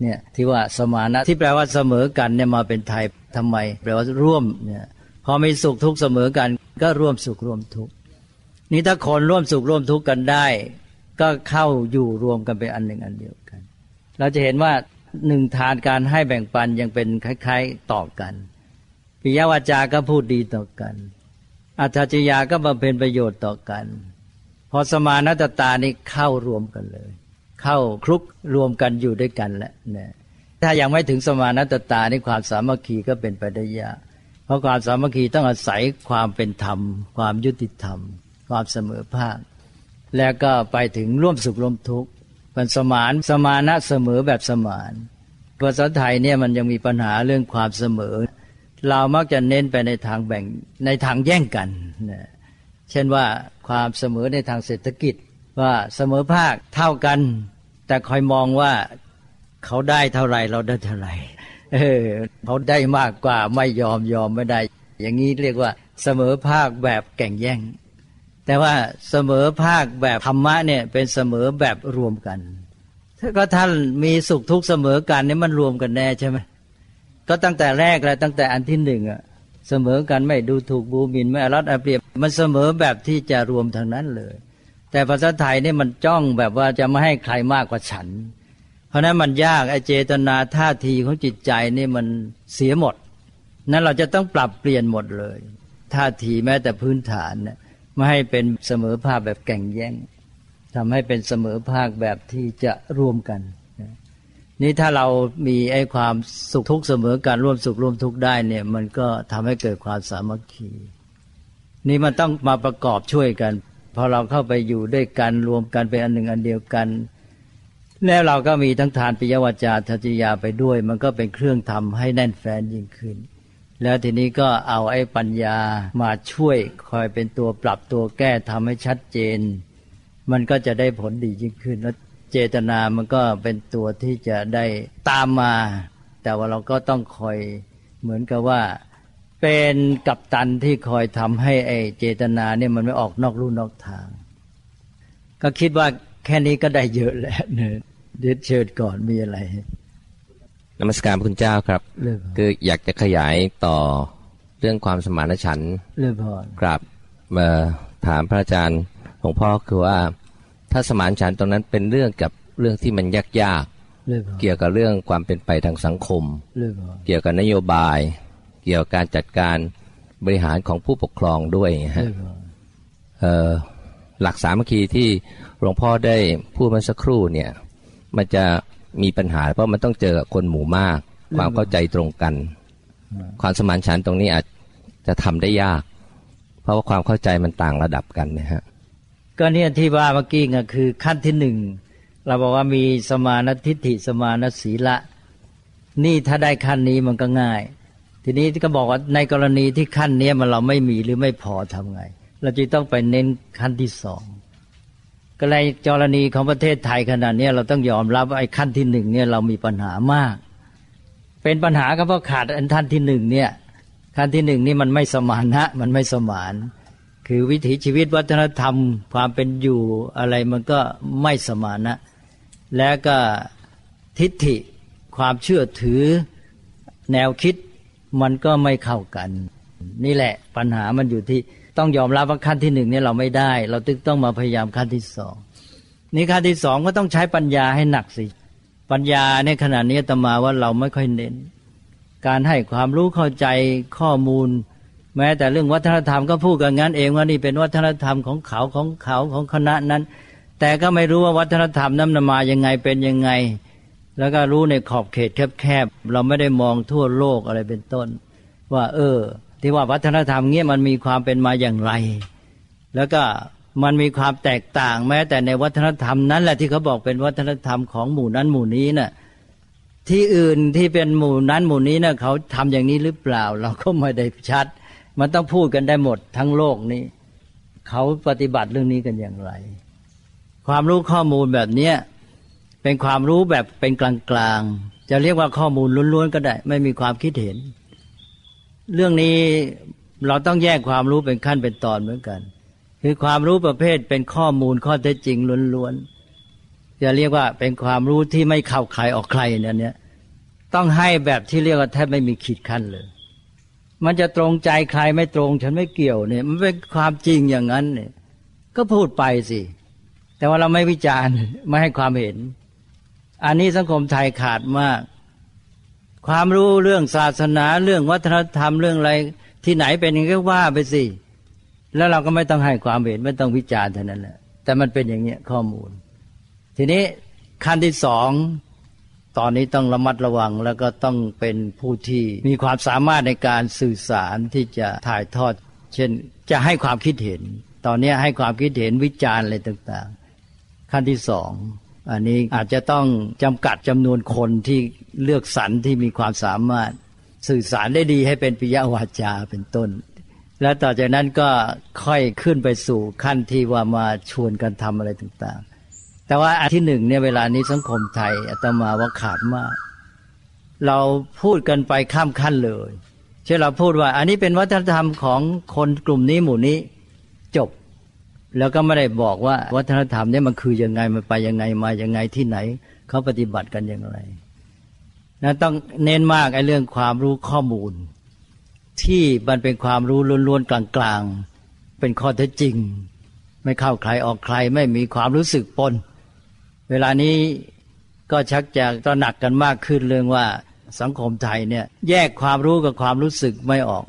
C: เนี่ยที่ว่าสมานะที่แปลว่าเสมอกันเนี่ยมาเป็นไทยทำไม แปลว่าร่วมเนี่ยพอมีสุขทุกข์เสมอกัน ก็ร่วมสุขร่วมทุกข์นี่ถ้าคนร่วมสุขร่วมทุกข์กันได้ ก็เข้าอยู่รวมกันเป็นอันหนึ่งอันเดียวกัน เราจะเห็นว่าหนึ่งทานการให้แบ่งปันยังเป็นคล้าย ๆต่อกันปิยวาจาก็พูดดีต่อกันอัตจยาก็บำเพ็ญประโยชน์ต่อกัน พอสมานัตตานี่เข้ารวมกันเลย เข้าคลุกรวมกันอยู่ด้วยกันแล้วเนี่ยถ้ายังไม่ถึงสมานัตตานี่ความสามัคคีก็เป็นไปได้ยากเพราะความสามัคคีต้องอาศัยความเป็นธรรม ความยุติธรรม ความเสมอภาค แล้วก็ไปถึงร่วมสุขร่วมทุกข์มันสมานสมานะเสมอแบบสมานภาษาไทยเนี่ยมันยังมีปัญหาเรื่องความเสมอ เรามักจะเน้นไปในทางแบ่งในทางแย่งกันนะเช่นว่าความเสมอในทางเศรษฐกิจว่าเสมอภาคเท่ากัน แต่คอยมองว่าเขาได้เท่าไรเราได้เท่าไรเออเขาได้มากกว่าไม่ยอมยอมไม่ได้ อย่างนี้เรียกว่าเสมอภาคแบบแข่งแย่ง แต่ว่าเสมอภาคแบบธรรมะเนี่ยเป็นเสมอแบบรวมกัน ถ้าก็ท่านมีสุขทุกข์เสมอกันนี่มันรวมกันแน่ใช่ไหมก็ตั้งแต่แรกแล้วตั้งแต่อันที่หนึ่งอะเสมอกันไม่ดูถูกบูมินไม่อรัดอเปรียบ มันเสมอแบบที่จะรวมทางนั้นเลย แต่ภาษาไทยนี่มันจ้องแบบว่าจะไม่ให้ใครมากกว่าฉัน เพราะนั้นมันยากไอเจตนาท่าทีของจิตใจนี่มันเสียหมด นั้นเราจะต้องปรับเปลี่ยนหมดเลย ท่าทีแม้แต่พื้นฐานเนี่ยไม่ให้เป็นเสมอภาคแบบแก่งแย่งทำให้เป็นเสมอภาคแบบที่จะร่วมกันนี่ถ้าเรามีไอ้ความสุขทุกเสมอการร่วมสุขร่วมทุกได้เนี่ย มันก็ทำให้เกิดความสามัคคี นี่มันต้องมาประกอบช่วยกัน พอเราเข้าไปอยู่ด้วยกันรวมกันเป็นอันหนึ่งอันเดียวกัน แล้วเราก็มีทั้งทานปิยวาจาทัจยาไปด้วย มันก็เป็นเครื่องทำให้แน่นแฟนยิ่งขึ้น แล้วทีนี้ก็เอาไอ้ปัญญามาช่วยคอยเป็นตัวปรับตัวแก้ทำให้ชัดเจน มันก็จะได้ผลดียิ่งขึ้นแล้วเจตนามันก็เป็นตัวที่จะได้ตามมา แต่ว่าเราก็ต้องคอยเหมือนกับว่า เป็นกัปตันที่คอยทำให้ไอเจตนาเนี่ยมันไม่ออกนอกรูนอกทาง ก็คิดว่าแค่นี้ก็ได้เยอะแล้วเนี่ยเดี๋ยวเชิญก่อนมีอะไร
E: นมัสการพระคุณเจ้าครับ
C: เรื่อง
E: คืออยากจะขยายต่อเรื่องความสมานฉันท์
C: เรื่องพร
E: กราบมาถามพระอาจารย์หลวงพ่อคือว่า ถ้าสมานฉันท์ตรงนั้นเป็นเรื่องกับเรื่องที่มันยากยาก
C: เรื่องพร
E: ๆเกี่ยวกับเรื่องความเป็นไปทางสังคม
C: เรื่องพร
E: เกี่ยวกับนโยบาย เกี่ยวกับการจัดการบริหารของผู้ปกครองด้วยฮะหลักสามัคคีที่หลวงพ่อได้พูดมื่อสักครู่เนี่ย มันจะมีปัญหาเพราะมันต้องเจอกับคนหมู่มาก ความเข้าใจตรงกัน ความสมานฉันท์ตรงนี้อาจจะทำได้ยาก เพราะว่าความเข้าใจมันต่างระดับกันนะฮะ
C: ก็เนี่ยที่ว่าเมื่อกี้ก็คือขั้นที่หนึ่งเราบอกว่ามีสมานทิฏฐิสมานศีละ นี่ถ้าได้ขั้นนี้มันก็ง่าย ทีนี้ก็บอกว่าในกรณีที่ขั้นเนี้ยมันเราไม่มีหรือไม่พอทำไง เราจึงต้องไปเน้นขั้นที่สองก็ในกรณีของประเทศไทยขนาดนี้เราต้องยอมรับว่าไอ้ขั้นที่หนึ่งเนี่ยเรามีปัญหามาก เป็นปัญหาก็เพราะขาดอันท่านที่หนึ่งเนี่ยขั้นที่หนึ่งนี่มันไม่สมานนะมันไม่สมาน คือวิถีชีวิตวัฒนธรรม ความเป็นอยู่อะไรมันก็ไม่สมานนะ และก็ทิฏฐิความเชื่อถือแนวคิด มันก็ไม่เข้ากัน นี่แหละปัญหามันอยู่ที่ต้องยอมรับว่าขั้นที่หนึ่งเนี่ยเราไม่ได้ เราตึงต้องมาพยายามขั้นที่สองนี่ขั้นที่สองก็ต้องใช้ปัญญาให้หนักสิ ปัญญาในขณะนี้ตมาว่าเราไม่ค่อยเน้น การให้ความรู้เข้าใจข้อมูล แม้แต่เรื่องวัฒนธรรมก็พูดกันงั้นเองว่านี่เป็นวัฒนธรรมของเขาของเขาของคณะนั้น แต่ก็ไม่รู้ว่าวัฒนธรรมนั้นมันมายังไงเป็นยังไง แล้วก็รู้ในขอบเขตแคบๆเราไม่ได้มองทั่วโลกอะไรเป็นต้น ว่า เออ ที่ว่าวัฒนธรรมเงี้ยมันมีความเป็นมาอย่างไร แล้วก็มันมีความแตกต่างแม้แต่ในวัฒนธรรมนั้นแหละที่เขาบอกเป็นวัฒนธรรมของหมู่นั้นหมู่นี้น่ะที่อื่นที่เป็นหมู่นั้นหมู่นี้นะเขาทำอย่างนี้หรือเปล่า เราก็ไม่ได้ชัด มันต้องพูดกันได้หมดทั้งโลกนี้เขาปฏิบัติเรื่องนี้กันอย่างไร ความรู้ข้อมูลแบบเนี้ย เป็นความรู้แบบเป็นกลางๆ จะเรียกว่าข้อมูลล้วนๆก็ได้ ไม่มีความคิดเห็น เรื่องนี้เราต้องแยกความรู้เป็นขั้นเป็นตอนเหมือนกัน คือความรู้ประเภทเป็นข้อมูลข้อเท็จจริงล้วนๆจะเรียกว่าเป็นความรู้ที่ไม่เข้าใครออกใครเนี่ยเนี่ยต้องให้แบบที่เรียกว่าแทบไม่มีขีดขั้นเลย มันจะตรงใจใครไม่ตรง ฉันไม่เกี่ยวเนี่ย มันเป็นความจริงอย่างนั้นเนี่ยก็พูดไปสิ แต่ว่าเราไม่วิจารณ์ไม่ให้ความเห็น อันนี้สังคมไทยขาดมาก ความรู้เรื่องศาสนาเรื่องวัฒนธรรมเรื่องอะไร ที่ไหนเป็นอย่างนี้ก็ว่าไปสิ แล้วเราก็ไม่ต้องให้ความเห็นไม่ต้องวิจารณ์เท่านั้นแหละแต่มันเป็นอย่างเนี้ยข้อมูล ทีนี้ขั้นที่สองตอนนี้ต้องระมัดระวังแล้วก็ต้องเป็นผู้ที่มีความสามารถในการสื่อสารที่จะถ่ายทอด เช่นจะให้ความคิดเห็น ตอนนี้ให้ความคิดเห็นวิจารณ์อะไรต่าง ๆ ขั้นที่สอง อันนี้อาจจะต้องจำกัดจำนวนคนที่เลือกสรรที่มีความสามารถสื่อสารได้ดีให้เป็นปิยวาจาเป็นต้น แล้วต่อจากนั้นก็ค่อยขึ้นไปสู่ขั้นที่ว่ามาชวนกันทำอะไรต่างๆ แต่ว่าอันที่หนึ่งเนี่ยเวลานี้สังคมไทยอาตมาว่าขาดมาก เราพูดกันไปข้ามขั้นเลย เช่นเราพูดว่า อันนี้เป็นวัฒนธรรมของคนกลุ่มนี้หมู่นี้จบ แล้วก็ไม่ได้บอกว่าวัฒนธรรมนี่มันคือยังไงมันไปยังไงมายังไงที่ไหนเขาปฏิบัติกันอย่างไรนะต้องเน้นมากไอ้เรื่องความรู้ข้อมูล ที่มันเป็นความรู้ล้วนๆกลางๆ เป็นข้อเท็จจริง ไม่เข้าใครออกใครไม่มีความรู้สึกปน เวลานี้ก็ชักจะตระหนักกันมากขึ้นเรื่องว่าสังคมไทยเนี่ยแยกความรู้กับความรู้สึกไม่ออก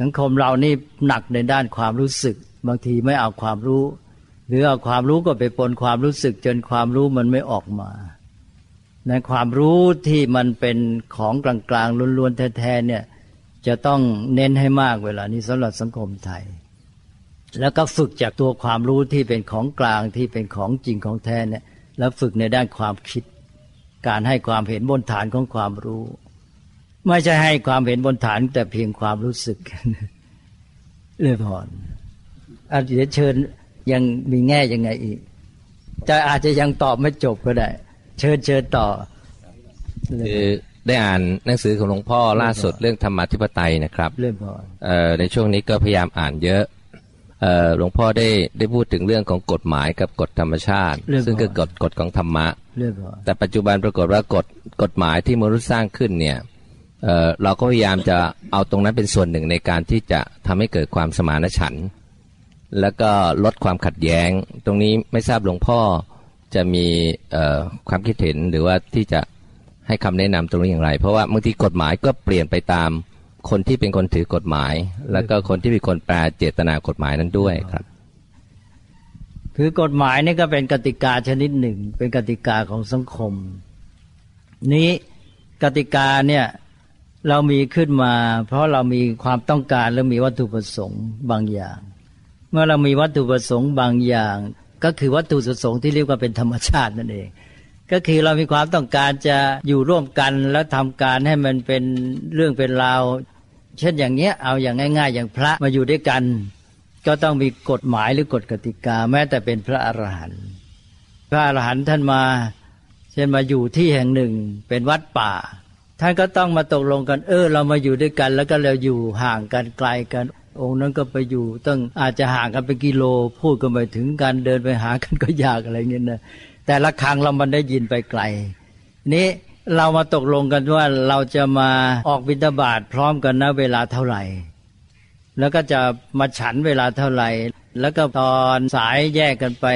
C: สังคมเรานี่หนักในด้านความรู้สึก บางทีไม่เอาความรู้ หรือเอาความรู้ก็ไปปนความรู้สึกจนความรู้มันไม่ออกมาในความรู้ที่มันเป็นของกลางๆล้วนๆแท้ๆเนี่ยจะต้องเน้นให้มากเวลานี้สำหรับสังคมไทย แล้วก็ฝึกจากตัวความรู้ที่เป็นของกลางที่เป็นของจริงของแท้เนี่ยแล้วฝึกในด้านความคิด การให้ความเห็นบนฐานของความรู้ ไม่ใช่ให้ความเห็นบนฐานแต่เพียงความรู้สึกเลยพร อาจจะเชิญยังมีแง่ยังไงอีกจะอาจจะยังตอบไม่จบก็ได้ เชิญเชิญต่อ
E: คือได้อ่านหนังสือของหลวงพ่อล่าสุดเรื่องธรรมธิปไตยนะครับ
C: เรื่องพ
E: อในช่วงนี้ก็พยายามอ่านเยอะหลวงพ่อได้ได้พูดถึงเรื่องของกฎหมายกับกฎธรรมชาติ ซึ่งคือกฎกฎของธรรมะ แต่ปัจจุบันปรากฏว่ากฎกฎหมายที่มนุษย์สร้างขึ้นเนี่ยเราก็พยายามจะเอาตรงนั้นเป็นส่วนหนึ่งในการที่จะทำให้เกิดความสมานฉันท์ แล้วก็ลดความขัดแย้ง ตรงนี้ไม่ทราบหลวงพ่อจะมีความคิดเห็นหรือว่าที่จะให้คำแนะนำตรงนี้อย่างไร เพราะว่าบางทีกฎหมายก็เปลี่ยนไปตามคนที่เป็นคนถือกฎหมาย แล้วก็คนที่เป็นคนแปลเจตนากฎหมายนั้นด้วยครับ
C: คือกฎหมายนี่ก็เป็นกติกาชนิดหนึ่ง เป็นกติกาของสังคม นี้กติกาเนี่ยเรามีขึ้นมา เพราะเรามีความต้องการและมีวัตถุประสงค์บางอย่าง เมื่อเรามีวัตถุประสงค์บางอย่าง ก็คือวัตถุประสงค์ที่เรียกว่าเป็นธรรมชาตินั่นเอง ก็คือเรามีความต้องการจะอยู่ร่วมกันแล้วทำการให้มันเป็นเรื่องเป็นราวเช่นอย่างเนี้ยเอาอย่างง่าย ๆ อย่างพระมาอยู่ด้วยกัน ก็ต้องมีกฎหมายหรือกฎกติกา แม้แต่เป็นพระอรหันต์พระอรหันต์ท่านมา เช่นมาอยู่ที่แห่งหนึ่งเป็นวัดป่า ท่านก็ต้องมาตกลงกัน เออ เรามาอยู่ด้วยกัน แล้วก็เราอยู่ห่างกันไกลกัน องค์นั้นก็ไปอยู่ต้องอาจจะห่างกันเป็นกิโล พูดกันไปถึงการเดินไปหากันก็ยากอะไรเงี้ยนะแต่ละครั้งเรามันได้ยินไปไกล นี้เรามาตกลงกันว่าเราจะมาออกบิณฑบาตพร้อมกันนะเวลาเท่าไหร่ แล้วก็จะมาฉันเวลาเท่าไหร่ แล้วก็ตอนสายแยกกันไป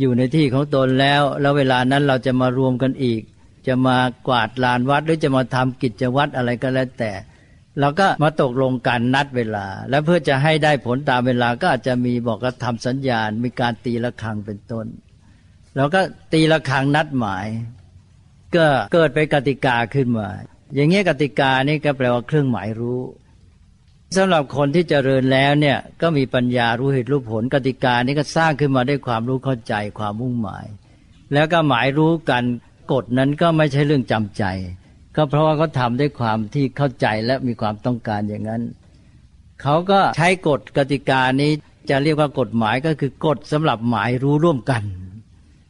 C: อยู่ในที่ของตนแล้ว แล้วเวลานั้นเราจะมารวมกันอีก จะมากวาดลานวัดหรือจะมาทำกิจวัตรอะไรก็แล้วแต่ เราก็มาตกลงกันนัดเวลา แล้วเพื่อจะให้ได้ผลตามเวลาก็อาจจะมีบอกกระทำสัญญาณ มีการตีละครังเป็นต้นเราก็ตีละครังนัดหมาย ก็เกิดเป็นกติกาขึ้นมา อย่างเงี้ยกติกานี่ก็แปลว่าเครื่องหมายรู้สำหรับคนที่เจริญแล้วเนี่ยก็มีปัญญารู้เหตุรู้ผลกติกานี้ก็สร้างขึ้นมาด้วยความรู้เข้าใจความมุ่งหมาย แล้วก็หมายรู้กันกฎนั้นก็ไม่ใช่เรื่องจำใจ ก็เพราะว่าเขาทาด้วยความที่เข้าใจและมีความต้องการอย่างนั้น เขาก็ใช้กฎกติกานี้จะเรียกว่ากฎหมายก็คือกฎสำหรับหมายรู้ร่วมกัน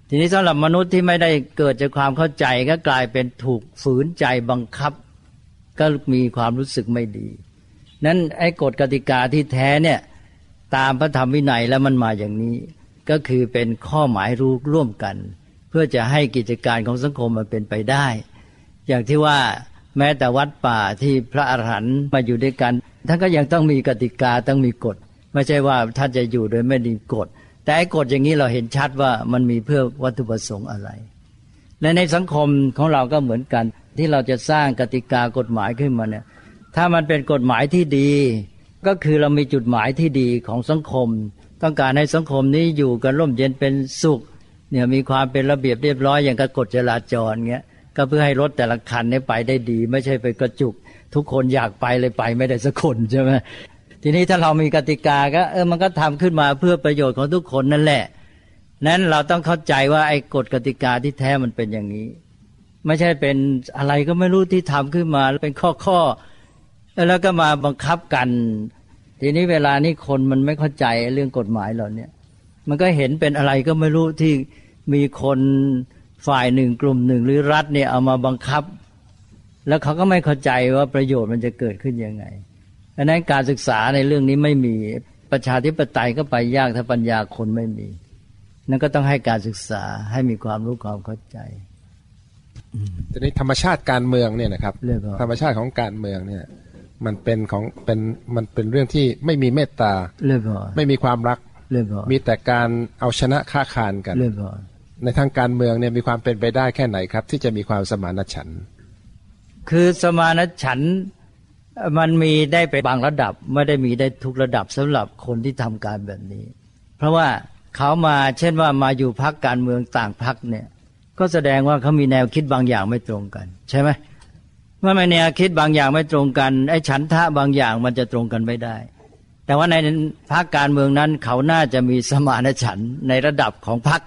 C: ทีนี้สำหรับมนุษย์ที่ไม่ได้เกิดจากความเข้าใจก็กลายเป็นถูกฝืนใจบังคับ ก็มีความรู้สึกไม่ดี นั้นไอ้กฎกติกาที่แท้เนี่ยตามพระธรรมวินัยแล้วมันมาอย่างนี้ ก็คือเป็นข้อหมายรู้ร่วมกัน เพื่อจะให้กิจการของสังคมมันเป็นไปได้ อย่างที่ว่าแม้แต่วัดป่าที่พระอรหันต์มาอยู่ด้วยกัน ท่านก็ยังต้องมีกติกาต้องมีกฎ ไม่ใช่ว่าท่านจะอยู่โดยไม่มีกฎ แต่ไอ้กฎอย่างนี้เราเห็นชัดว่ามันมีเพื่อวัตถุประสงค์อะไร และในสังคมของเราก็เหมือนกัน ที่เราจะสร้างกติกากฎหมายขึ้นมาเนี่ยถ้ามันเป็นกฎหมายที่ดี ก็คือเรามีจุดหมายที่ดีของสังคม ต้องการให้สังคมนี้อยู่กันร่มเย็นเป็นสุขเนี่ยมีความเป็นระเบียบเรียบร้อยอย่างกับกฎจราจรเงี้ย ก็เพื่อให้รถแต่ละคันนี้ไปได้ดี ไม่ใช่ไปกระจุก ทุกคนอยากไปเลยไปไม่ได้สักคนใช่ไหมทีนี้ถ้าเรามีกติกาก็เออมันก็ทำขึ้นมาเพื่อประโยชน์ของทุกคนนั่นแหละ นั้นเราต้องเข้าใจว่าไอ้กฎกติกาที่แท้มันเป็นอย่างนี้ ไม่ใช่เป็นอะไรก็ไม่รู้ที่ทำขึ้นมาเป็นข้อข้อแล้วก็มาบังคับกัน ทีนี้เวลานี้คนมันไม่เข้าใจเรื่องกฎหมายเราเนี่ยมันก็เห็นเป็นอะไรก็ไม่รู้ที่มีคน ฝ่ายหนึ่งกลุ่มหนึ่งหรือรัฐเนี่ยเอามาบังคับ แล้วเขาก็ไม่เข้าใจว่าประโยชน์มันจะเกิดขึ้นยังไงดังนั้นการศึกษาในเรื่องนี้ไม่มีประชาธิปไตยก็ไปยากถ้าปัญญาคนไม่มี นั่นก็ต้องให้การศึกษาให้มีความรู้ความเข้าใจ
B: ทีนี้ธรรมชาติการเมืองเนี่ยนะครับ ธรรมชาติของการเมืองเนี่ย มันเป็นของเป็นมันเป็นเรื่องที่ไม่มีเมตตาไม่มีความรักมีแต่การเอาชนะค้าคานกัน ในทางการเมืองเนี่ยมีความเป็นไปได้แค่ไหนครับ ที่จะมีความสมานฉันท์
C: คือสมานฉันท์มันมีได้ไปบางระดับไม่ได้มีได้ทุกระดับสำหรับคนที่ทำการแบบนี้ เพราะว่าเขามาเช่นว่ามาอยู่พักการเมืองต่างพักเนี่ย ก็แสดงว่าเขามีแนวคิดบางอย่างไม่ตรงกัน ใช่ไหมเมื่อมีแนวคิดบางอย่างไม่ตรงกันไอ้ฉันทะบางอย่างมันจะตรงกันไม่ได้ แต่ว่าในพรรคการเมืองนั้นเขาน่าจะมีสมานฉันในระดับของพรรค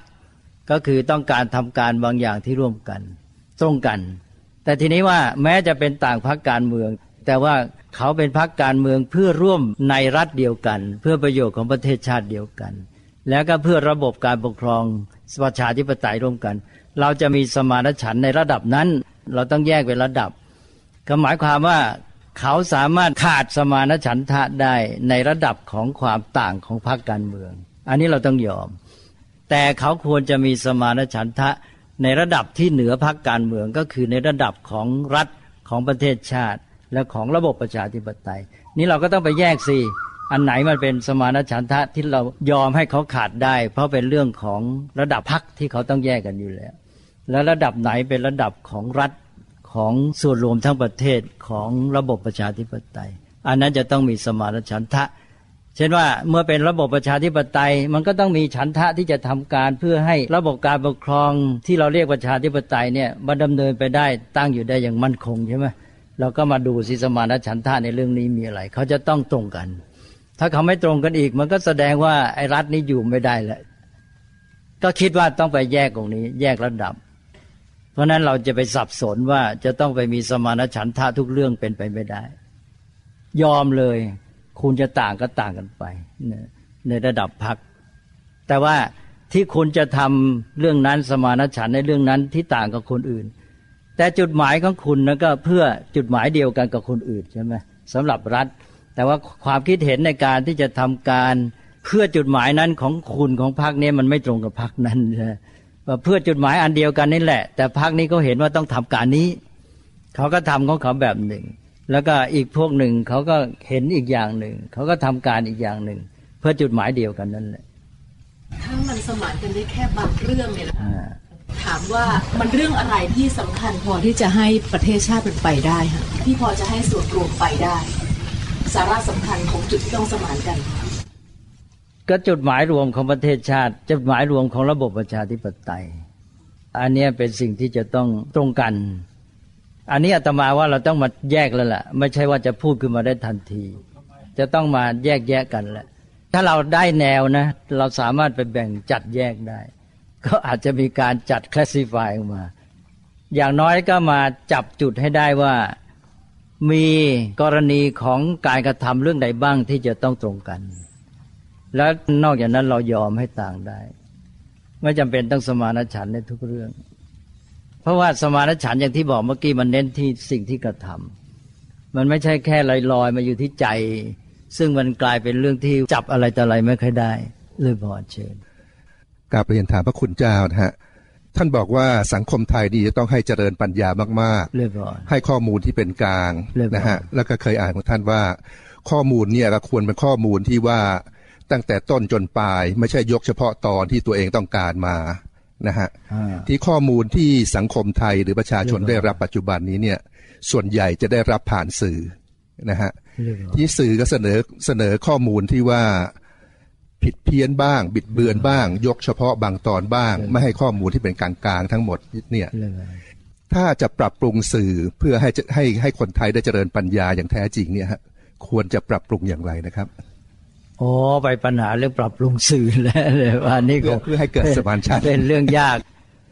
C: ก็คือต้องการทำการบางอย่างที่ร่วมกัน ตรงกัน แต่ทีนี้ว่าแม้จะเป็นต่างพรรคการเมือง แต่ว่าเขาเป็นพรรคการเมืองเพื่อร่วมในรัฐเดียวกัน เพื่อประโยชน์ของประเทศชาติเดียวกัน แล้วก็เพื่อระบบการปกครองประชาธิปไตยร่วมกัน เราจะมีสมานฉันในระดับนั้น เราต้องแยกเป็นระดับก็หมายความว่าเขาสามารถขาดสมานฉันทะได้ในระดับของความต่างของพรรคการเมือง อันนี้เราต้องยอม แต่เขาควรจะมีสมานฉันทะในระดับที่เหนือพรรคการเมืองก็คือในระดับของรัฐของประเทศชาติ และของระบบประชาธิปไตย นี่เราก็ต้องไปแยกสิอันไหนมันเป็นสมานฉันทะที่เรายอมให้เขาขาดได้ เพราะเป็นเรื่องของระดับพรรคที่เขาต้องแยกกันอยู่แล้ว และระดับไหนเป็นระดับของรัฐของส่วนรวมทั้งประเทศของระบบประชาธิปไตย อันนั้นจะต้องมีสมานฉันทะ เช่นว่าเมื่อเป็นระบบประชาธิปไตย มันก็ต้องมีฉันทะที่จะทำการเพื่อให้ระบบการปกครองที่เราเรียกประชาธิปไตยเนี่ยมาดำเนินไปได้ตั้งอยู่ได้อย่างมั่นคงใช่ไหมเราก็มาดูสิสมานฉันทะในเรื่องนี้มีอะไร เขาจะต้องตรงกัน ถ้าเขาไม่ตรงกันอีก มันก็แสดงว่าไอ้รัฐนี้อยู่ไม่ได้แหละก็คิดว่าต้องไปแยกตรงนี้ แยกระดับ เพราะนั้นเราจะไปสับสนว่าจะต้องไปมีสมานฉันทะทุกเรื่องเป็นไปไม่ได้ ยอมเลย คุณจะต่างก็ต่างกันไปในระดับพัก แต่ว่าที่คุณจะทำเรื่องนั้นสมานฉันในเรื่องนั้นที่ต่างกับคนอื่น แต่จุดหมายของคุณนะก็เพื่อจุดหมายเดียวกันกับคนอื่นใช่ไหมสำหรับรัฐ แต่ว่าความคิดเห็นในการที่จะทำการเพื่อจุดหมายนั้นของคุณของพรรคนี้มันไม่ตรงกับพรรคนั้นใช่เพื่อจุดหมายอันเดียวกันนี่แหละ แต่พรรคนี้เขาเห็นว่าต้องทำการนี้ เขาก็ทำของเขาแบบหนึ่ง แล้วก็อีกพวกหนึ่งเขาก็เห็นอีกอย่างหนึ่งเขาก็ทำการอีกอย่างหนึ่ง เพื่อจุดหมายเดียวกันนั่นแหละ
F: ถ้ามันสมานกันได้แค่บางเรื่องเนี่ยนะถามว่ามันเรื่องอะไรที่สำคัญพอที่จะให้ประเทศชาติเป็นไปได้ค่ะที่พอจะให้ส่วนรวมไปได้ สาระสำคัญของจุดที่ต้องสมานกัน
C: ก็จุดหมายรวมของประเทศชาติ จุดหมายรวมของระบบประชาธิปไตย อันนี้เป็นสิ่งที่จะต้องตรงกัน อันนี้อาตมาว่าเราต้องมาแยกแล้วแหละไม่ใช่ว่าจะพูดขึ้นมาได้ทันที จะต้องมาแยกแยะกันแหละ ถ้าเราได้แนวนะ เราสามารถไปแบ่งจัดแยกได้ ก็อาจจะมีการจัดคลาสสิฟายออกมา อย่างน้อยก็มาจับจุดให้ได้ว่ามีกรณีของการกระทำเรื่องใดบ้างที่จะต้องตรงกัน แล้วนอกจากนั้นเรายอมให้ต่างได้ ไม่จำเป็นต้องสมานฉันในทุกเรื่อง เพราะว่าสมานฉันอย่างที่บอกเมื่อกี้มันเน้นที่สิ่งที่กระทำมันไม่ใช่แค่ลอยลอยมาอยู่ที่ใจ ซึ่งมันกลายเป็นเรื่องที่จับอะไรแต่อะไรไม่ค่อยได้เลยพอเชิญ
B: กราบเรียนถามพระคุณเจ้านะฮะท่านบอกว่าสังคมไทยดีจะต้องให้เจริญปัญญามากๆ ให้ข้อมูลที่เป็นกลางนะฮะ แล้วก็เคยอ่านของท่านว่า ข้อมูลเนี่ยก็ควรเป็นข้อมูลที่ว่าตั้งแต่ต้นจนปลาย ไม่ใช่ยกเฉพาะตอนที่ตัวเองต้องการมา นะฮะที่ข้อมูลที่สังคมไทยหรือประชาชนได้รับปัจจุบันนี้เนี่ยส่วนใหญ่จะได้รับผ่านสื่อนะฮะที่สื่อก็เสนอเสนอข้อมูลที่ว่าผิดเพี้ยนบ้าง บิดเบือนบ้าง ยกเฉพาะบางตอนบ้าง ไม่ให้ข้อมูลที่เป็นกลางๆทั้งหมดเนี่ยถ้าจะปรับปรุงสื่อเพื่อให้ให้ให้คนไทยได้เจริญปัญญาอย่างแท้จริงเนี่ยฮะควรจะปรับปรุงอย่างไรนะครับ
C: โอ้ไปปัญหาเรื่องปรับปรุงสื่อแล้วว่านี่ก็
B: เพื่อให้เกิดสมานฉัน
C: เป็นเรื่องยาก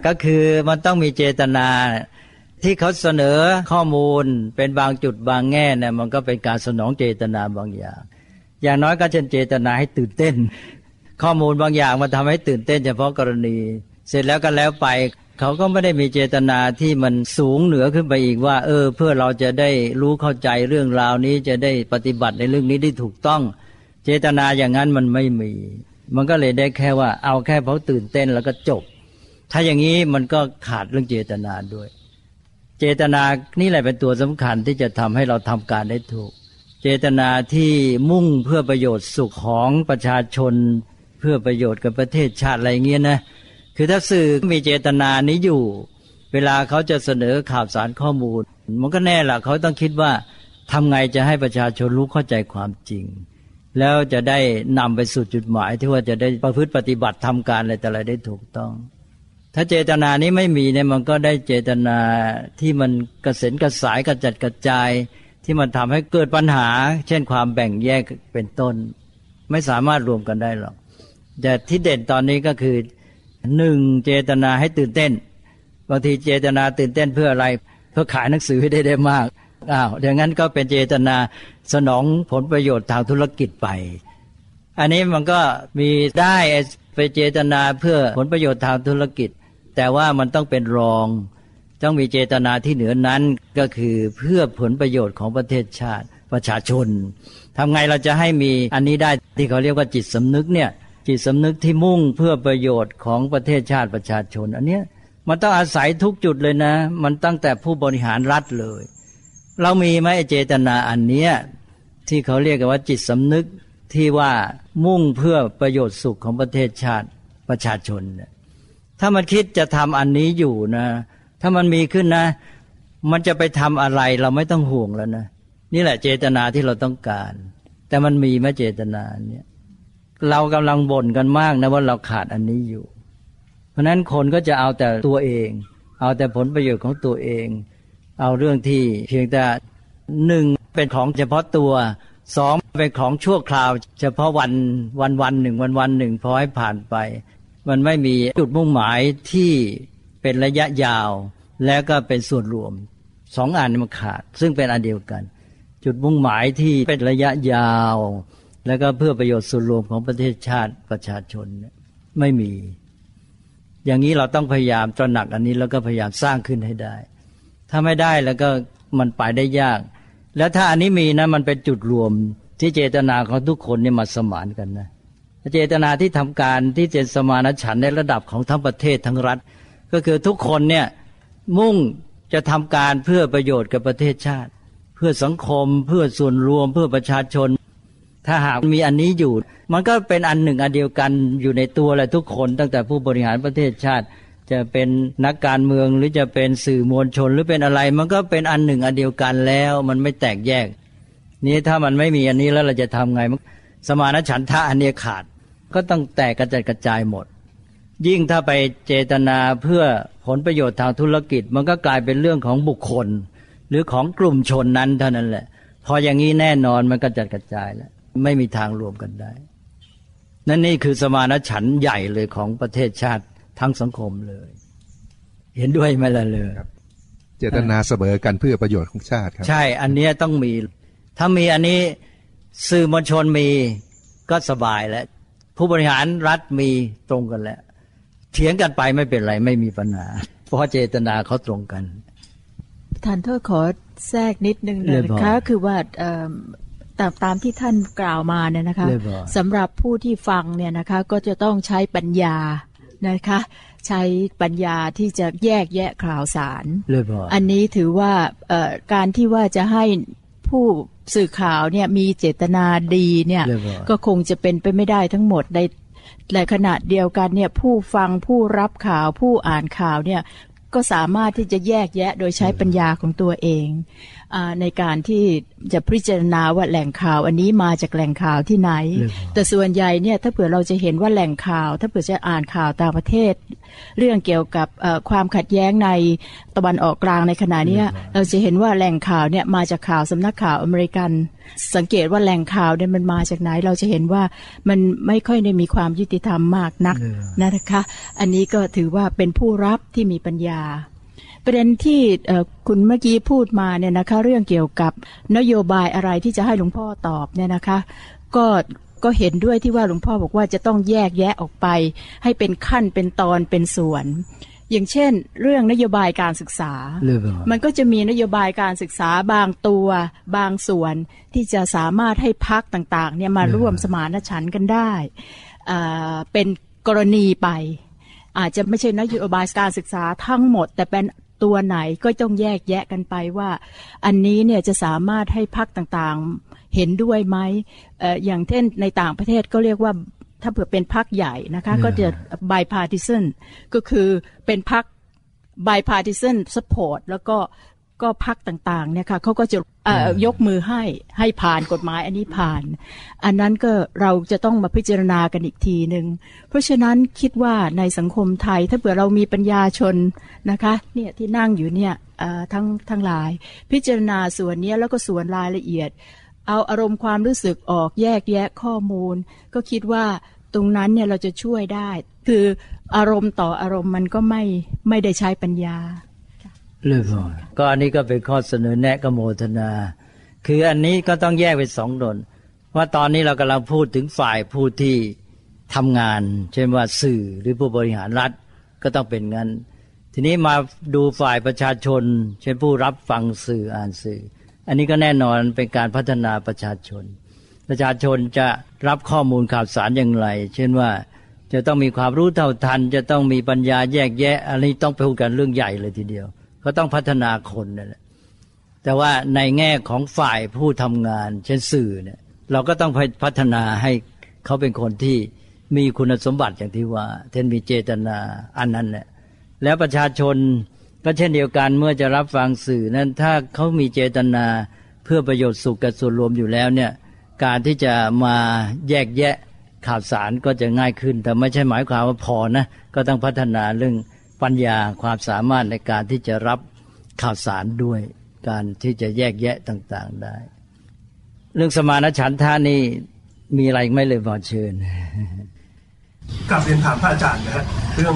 C: ก็คือมันต้องมีเจตนาที่เขาเสนอข้อมูลเป็นบางจุดบางแง่เนี่ยมันก็เป็นการสนองเจตนาบางอย่าง อย่างน้อยก็เช่นเจตนาให้ตื่นเต้น ข้อมูลบางอย่างมาทำให้ตื่นเต้น เฉพาะกรณี เสร็จแล้วก็แล้วไป เขาก็ไม่ได้มีเจตนาที่มันสูงเหนือขึ้นไปอีกว่า เออ เพื่อเราจะได้รู้เข้าใจเรื่องราวนี้จะได้ปฏิบัติในเรื่องนี้ได้ถูกต้อง เจตนาอย่างนั้นมันไม่มี มันก็เลยได้แค่ว่า เอาแค่เพราะตื่นเต้นแล้วก็จบ ถ้าอย่างนี้มันก็ขาดเรื่องเจตนาด้วย เจตนานี่แหละเป็นตัวสำคัญที่จะทำให้เราทำการได้ถูก เจตนาที่มุ่งเพื่อประโยชน์สุขของประชาชน เพื่อประโยชน์กับประเทศชาติอะไรเงี้ยนะคือถ้าสื่อมีเจตนานี้อยู่ เวลาเขาจะเสนอข่าวสารข้อมูล มันก็แน่ละเขาต้องคิดว่าทำไงจะให้ประชาชนรู้เข้าใจความจริง แล้วจะได้นำไปสู่จุดหมายที่ว่าจะได้ประพฤติปฏิบัติทำการอะไรแต่อะไรได้ถูกต้อง ถ้าเจตนานี้ไม่มีเนี่ยมันก็ได้เจตนาที่มันกระเซ็นกระสายกระจัดกระจาย ที่มันทำให้เกิดปัญหา เช่นความแบ่งแยกเป็นต้น ไม่สามารถรวมกันได้หรอกแต่ที่เด่นตอนนี้ก็คือหนึ่งเจตนาให้ตื่นเต้นบางทีเจตนาตื่นเต้นเพื่ออะไร เพื่อขายหนังสือให้ได้ได้มาก อ้าวอย่างนั้นก็เป็นเจตนาสนองผลประโยชน์ทางธุรกิจไป อันนี้มันก็มีได้ไปเจตนาเพื่อผลประโยชน์ทางธุรกิจ แต่ว่ามันต้องเป็นรอง ต้องมีเจตนาที่เหนือนั้นก็คือเพื่อผลประโยชน์ของประเทศชาติประชาชนทำไงเราจะให้มีอันนี้ได้ที่เขาเรียกว่าจิตสำนึกเนี่ยจิตสำนึกที่มุ่งเพื่อประโยชน์ของประเทศชาติประชาชน อันเนี้ยมันต้องอาศัยทุกจุดเลยนะ มันตั้งแต่ผู้บริหารรัฐเลย เรามีไหมเจตนาอันเนี้ยที่เขาเรียกกันว่าจิตสำนึกที่ว่ามุ่งเพื่อประโยชน์สุขของประเทศชาติประชาชนเนี่ยถ้ามันคิดจะทำอันนี้อยู่นะ ถ้ามันมีขึ้นนะ มันจะไปทำอะไรเราไม่ต้องห่วงแล้วนะ นี่แหละเจตนาที่เราต้องการ แต่มันมีไหมเจตนาเนี่ยเรากำลังบ่นกันมากนะว่าเราขาดอันนี้อยู่ เพราะนั้นคนก็จะเอาแต่ตัวเอง เอาแต่ผลประโยชน์ของตัวเอง เอาเรื่องที่เพียงแต่หนึ่งเป็นของเฉพาะตัวสองเป็นของชั่วคราว เฉพาะวันวันวันหนึ่งวันวันหนึ่งพอให้ผ่านไป มันไม่มีจุดมุ่งหมายที่เป็นระยะยาว แล้วก็เป็นส่วนรวมสองอันมันขาด ซึ่งเป็นอันเดียวกัน จุดมุ่งหมายที่เป็นระยะยาว แล้วก็เพื่อประโยชน์ส่วนรวมของประเทศชาติประชาชนไม่มี อย่างนี้เราต้องพยายามตระหนักอันนี้แล้วก็พยายามสร้างขึ้นให้ได้ ถ้าไม่ได้แล้วก็มันไปได้ยาก แล้วถ้าอันนี้มีนะมันเป็นจุดรวมที่เจตนาของทุกคนเนี่ยมาสมานกันนะเจตนาที่ทำการที่เจตสมานฉันในระดับของทั้งประเทศทั้งรัฐ ก็คือทุกคนเนี่ยมุ่งจะทำการเพื่อประโยชน์กับประเทศชาติ เพื่อสังคมเพื่อส่วนรวมเพื่อประชาชน ถ้าหากมีอันนี้อยู่ มันก็เป็นอันหนึ่งอันเดียวกันอยู่ในตัวแหละทุกคนตั้งแต่ผู้บริหารประเทศชาติ จะเป็นนักการเมืองหรือจะเป็นสื่อมวลชนหรือเป็นอะไร มันก็เป็นอันหนึ่งอันเดียวกันแล้ว มันไม่แตกแยก นี้ถ้ามันไม่มีอันนี้แล้วเราจะทำไงสมานฉันทะอันนี้ขาด ก็ต้องแตกกระจายกระจายหมด ยิ่งถ้าไปเจตนาเพื่อผลประโยชน์ทางธุรกิจ มันก็กลายเป็นเรื่องของบุคคล หรือของกลุ่มชนนั้นเท่านั้นแหละ พออย่างนี้แน่นอนมันก็จัดกระจายแล้วไม่มีทางรวมกันได้ นั่นนี่คือสมานฉันใหญ่เลยของประเทศชาติ ทั้งสังคมเลย เห็นด้วยไหมล่ะเลย
B: เจตนาเสมอกันเพื่อประโยชน์ของชาติครับ
C: ใช่ อันนี้ต้องมี ถ้ามีอันนี้สื่อมวลชนมีก็สบายแล้ว ผู้บริหารรัฐมีตรงกันแล้ว เถียงกันไปไม่เป็นไรไม่มีปัญหา เพราะเจตนาเขาตรงกัน
F: ท่านโทษขอแทรกนิดนึงนะคะคือว่าตามตามที่ท่านกล่าวมาเนี่ยนะคะสำหรับผู้ที่ฟังเนี่ยนะคะก็จะต้องใช้ปัญญา นะคะ ใช้ปัญญาที่จะแยกแยะข่าวสารอันนี้ถือว่าการที่ว่าจะให้ผู้สื่อข่าวเนี่ยมีเจตนาดีเนี่ยก็คงจะเป็นไปไม่ได้ทั้งหมดในแต่ขณะเดียวกันเนี่ยผู้ฟังผู้รับข่าวผู้อ่านข่าวเนี่ยก็สามารถที่จะแยกแยะโดยใช้ปัญญาของตัวเอง ในการที่จะพิจารณาว่าแหล่งข่าว อันนี้มาจากแหล่งข่าวที่ไหน แต่ส่วนใหญ่เนี่ยถ้าเผื่อเราจะเห็นว่าแหล่งข่าว ถ้าเผื่อจะอ่านข่าวต่างประเทศ เรื่องเกี่ยวกับความขัดแย้งในตะวันออกกลางในขณะนี้เราจะเห็นว่าแหล่งข่าวเนี่ยมาจากข่าวสำนักข่าวอเมริกัน สังเกตว่าแหล่งข่าวเนี่ยมันมาจากไหน เราจะเห็นว่ามันไม่ค่อยได้มีความยุติธรรมมากนักนะคะ อันนี้ก็ถือว่าเป็นผู้รับที่มีปัญญา ประเด็นที่คุณเมื่อกี้พูดมาเนี่ยนะคะ เรื่องเกี่ยวกับนโยบายอะไรที่จะให้หลวงพ่อตอบเนี่ยนะคะ ก็ก็เห็นด้วยที่ว่าหลวงพ่อบอกว่าจะต้องแยกแยะออกไป ให้เป็นขั้นเป็นตอนเป็นส่วน อย่างเช่น เรื่องนโยบายการศึกษา มันก็จะมีนโยบายการศึกษาบางตัว บางส่วนที่จะสามารถให้พักต่างๆเนี่ยมาร่วมสมานฉันกันได้เป็นกรณีไปอาจจะไม่ใช่นโยบายการศึกษาทั้งหมด แต่เป็น ตัวไหนก็ต้องแยกแยะกันไปว่า อันนี้เนี่ยจะสามารถให้พักต่างๆเห็นด้วยไหมอย่างเช่นในต่างประเทศก็เรียกว่าถ้าเผื่อเป็นพักใหญ่นะคะก็จะ bipartisan ก็คือเป็นพัก bipartisan support แล้วก็
G: ก็พักต่างๆเนี่ยค่ะเขาก็จะยกมือให้ให้ผ่านกฎหมายอันนี้ผ่าน อันนั้นก็เราจะต้องมาพิจารณากันอีกทีหนึ่งเพราะฉะนั้นคิดว่าในสังคมไทย ถ้าเผื่อเรามีปัญญาชนนะคะเนี่ยที่นั่งอยู่เนี่ยทั้งทั้งหลาย พิจารณาส่วนนี้แล้วก็ส่วนรายละเอียด เอาอารมณ์ความรู้สึกออกแยกแยะข้อมูล ก็คิดว่าตรงนั้นเนี่ยเราจะช่วยได้ คืออารมณ์ต่ออารมณ์มันก็ไม่ไม่ได้ใช้ปัญญา
C: เลยพอก็อันนี้ก็เป็นข้อเสนอแนะกโมทนา คืออันนี้ก็ต้องแยกเป็นสองดนว่าตอนนี้เรากำลังพูดถึงฝ่ายผู้ที่ทำงาน เช่นว่าสื่อหรือผู้บริหารรัฐก็ต้องเป็นงั้น ทีนี้มาดูฝ่ายประชาชน เช่นผู้รับฟังสื่ออ่านสื่อ อันนี้ก็แน่นอนเป็นการพัฒนาประชาชน ประชาชนจะรับข้อมูลข่าวสารอย่างไร เช่นว่าจะต้องมีความรู้เท่าทัน จะต้องมีปัญญาแยกแยะ อันนี้ต้องพูดกันเรื่องใหญ่เลยทีเดียว ก็ต้องพัฒนาคนนั่นแหละแต่ว่าในแง่ของฝ่ายผู้ทำงาน เช่นสื่อเนี่ย เราก็ต้องพัฒนาให้เขาเป็นคนที่มีคุณสมบัติอย่างที่ว่าเช่นมีเจตนาอันนั้นแหละแล้วประชาชนก็เช่นเดียวกันเมื่อจะรับฟังสื่อนั้นถ้าเขามีเจตนาเพื่อประโยชน์สุขกับส่วนรวมอยู่แล้วเนี่ยการที่จะมาแยกแยะข่าวสารก็จะง่ายขึ้น แต่ไม่ใช่หมายความว่าพอนะก็ต้องพัฒนาเรื่อง ปัญญาความสามารถในการที่จะรับข่าวสารด้วย การที่จะแยกแยะต่าง ๆได้ เรื่องสมานฉันทานี่มีอะไรไม่เลยบอเชิญ
H: กลับเรียนถามพระอาจารย์นะฮะเรื่อง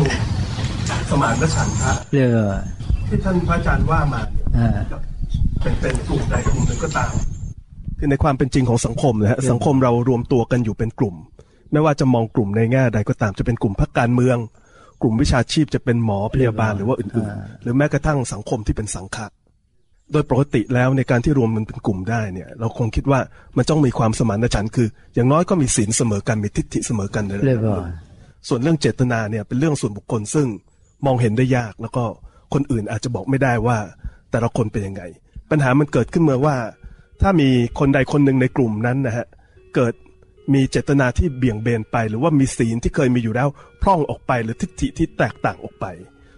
H: สมานฉันทะ
C: เรื่อง
H: ที่ท่านพระอาจารย์ว่ามาเนี่ยเป็นเป็นกลุ่มใดกลุ่มหนึ่งก็ตามคือในความเป็นจริงของสังคมนะฮะสังคมเรารวมตัวกันอยู่เป็นกลุ่ม ไม่ว่าจะมองกลุ่มในแง่ใดก็ตามจะเป็นกลุ่มพรรคการเมือง กลุ่มวิชาชีพจะเป็นหมอพยาบาลหรือว่าอื่นๆ หรือแม้กระทั่งสังคมที่เป็นสังฆะโดยปกติแล้วในการที่รวมมันเป็นกลุ่มได้เนี่ย เราคงคิดว่ามันต้องมีความสมานฉันท์คือ อย่างน้อยก็มีศีลเสมอกันมีทิฏฐิเสมอกันเลยส่วนเรื่องเจตนาเนี่ยเป็นเรื่องส่วนบุคคลซึ่งมองเห็นได้ยาก แล้วก็คนอื่นอาจจะบอกไม่ได้ว่า แต่ละคนเป็นยังไง ปัญหามันเกิดขึ้นเมื่อว่า ถ้ามีคนใดคนหนึ่งในกลุ่มนั้นนะฮะเกิด มีเจตนาที่เบี่ยงเบนไป หรือว่ามีศีลที่เคยมีอยู่แล้วพร่องออกไป หรือทิฏฐิที่แตกต่างออกไป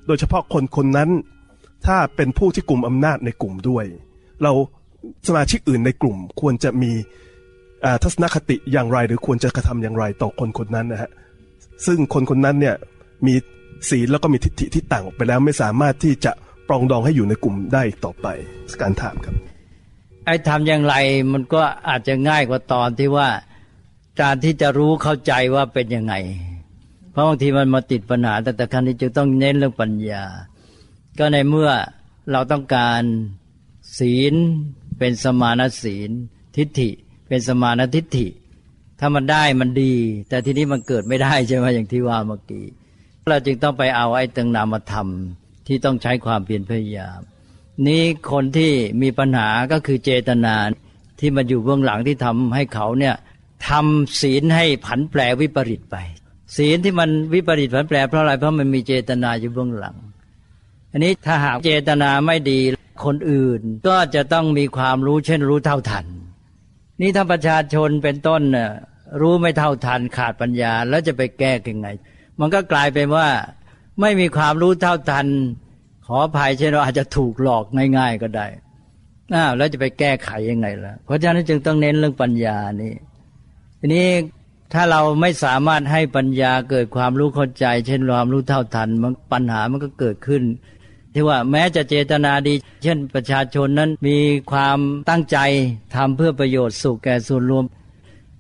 H: โดยเฉพาะคนคนนั้น ถ้าเป็นผู้ที่กลุ่มอำนาจในกลุ่มด้วย เราสมาชิกอื่นในกลุ่มควรจะมีทัศนคติอย่างไร หรือควรจะกระทำอย่างไรต่อคนคนนั้นนะฮะซึ่งคนคนนั้นเนี่ยมีศีลแล้วก็มีทิฏฐิที่ต่างออกไปแล้วไม่สามารถที่จะปรองดองให้อยู่ในกลุ่มได้อีกต่อไปการถามครับ
C: ไอ้ทำอย่างไรมันก็อาจจะง่ายกว่าตอนที่ว่า การที่จะรู้เข้าใจว่าเป็นยังไง เพราะบางทีมันมาติดปัญหาแต่แต่ครั้นี้จึงต้องเน้นเรื่องปัญญา ก็ในเมื่อเราต้องการศีลเป็นสมานศีล ทิฏฐิ เป็นสมานทิฏฐิ ถ้ามันได้มันดี แต่ทีนี้มันเกิดไม่ได้ใช่ไหมอย่างที่ว่าเมื่อกี้เราจึงต้องไปเอาไอ้ตึงนามธรรมที่ต้องใช้ความเพียรพยายาม นี้คนที่มีปัญหาก็คือเจตนาที่มาอยู่เบื้องหลังที่ทำให้เขาเนี่ย ทำศีลให้ผันแปรวิปริตไป ศีลที่มันวิปริตผันแปรเพราะอะไรเพราะมันมีเจตนาอยู่เบื้องหลัง อันนี้ถ้าหากเจตนาไม่ดีคนอื่น ก็จะต้องมีความรู้เช่นรู้เท่าทัน นี่ถ้าประชาชนเป็นต้นน่ะรู้ไม่เท่าทันขาดปัญญาแล้วจะไปแก้ยังไง มันก็กลายเป็นว่าไม่มีความรู้เท่าทัน ขออภัยเช่นเราอาจจะถูกหลอกง่าย ๆก็ได้อ้าวแล้วจะไปแก้ไขยังไงล่ะ เพราะฉะนั้นจึงต้องเน้นเรื่องปัญญานี่ ทีนี้ถ้าเราไม่สามารถให้ปัญญาเกิดความรู้เข้าใจ เช่นความรู้เท่าทันมันปัญหามันก็เกิดขึ้น ที่ว่าแม้จะเจตนาดี เช่นประชาชนนั้นมีความตั้งใจทำเพื่อประโยชน์สุขแก่ส่วนรวม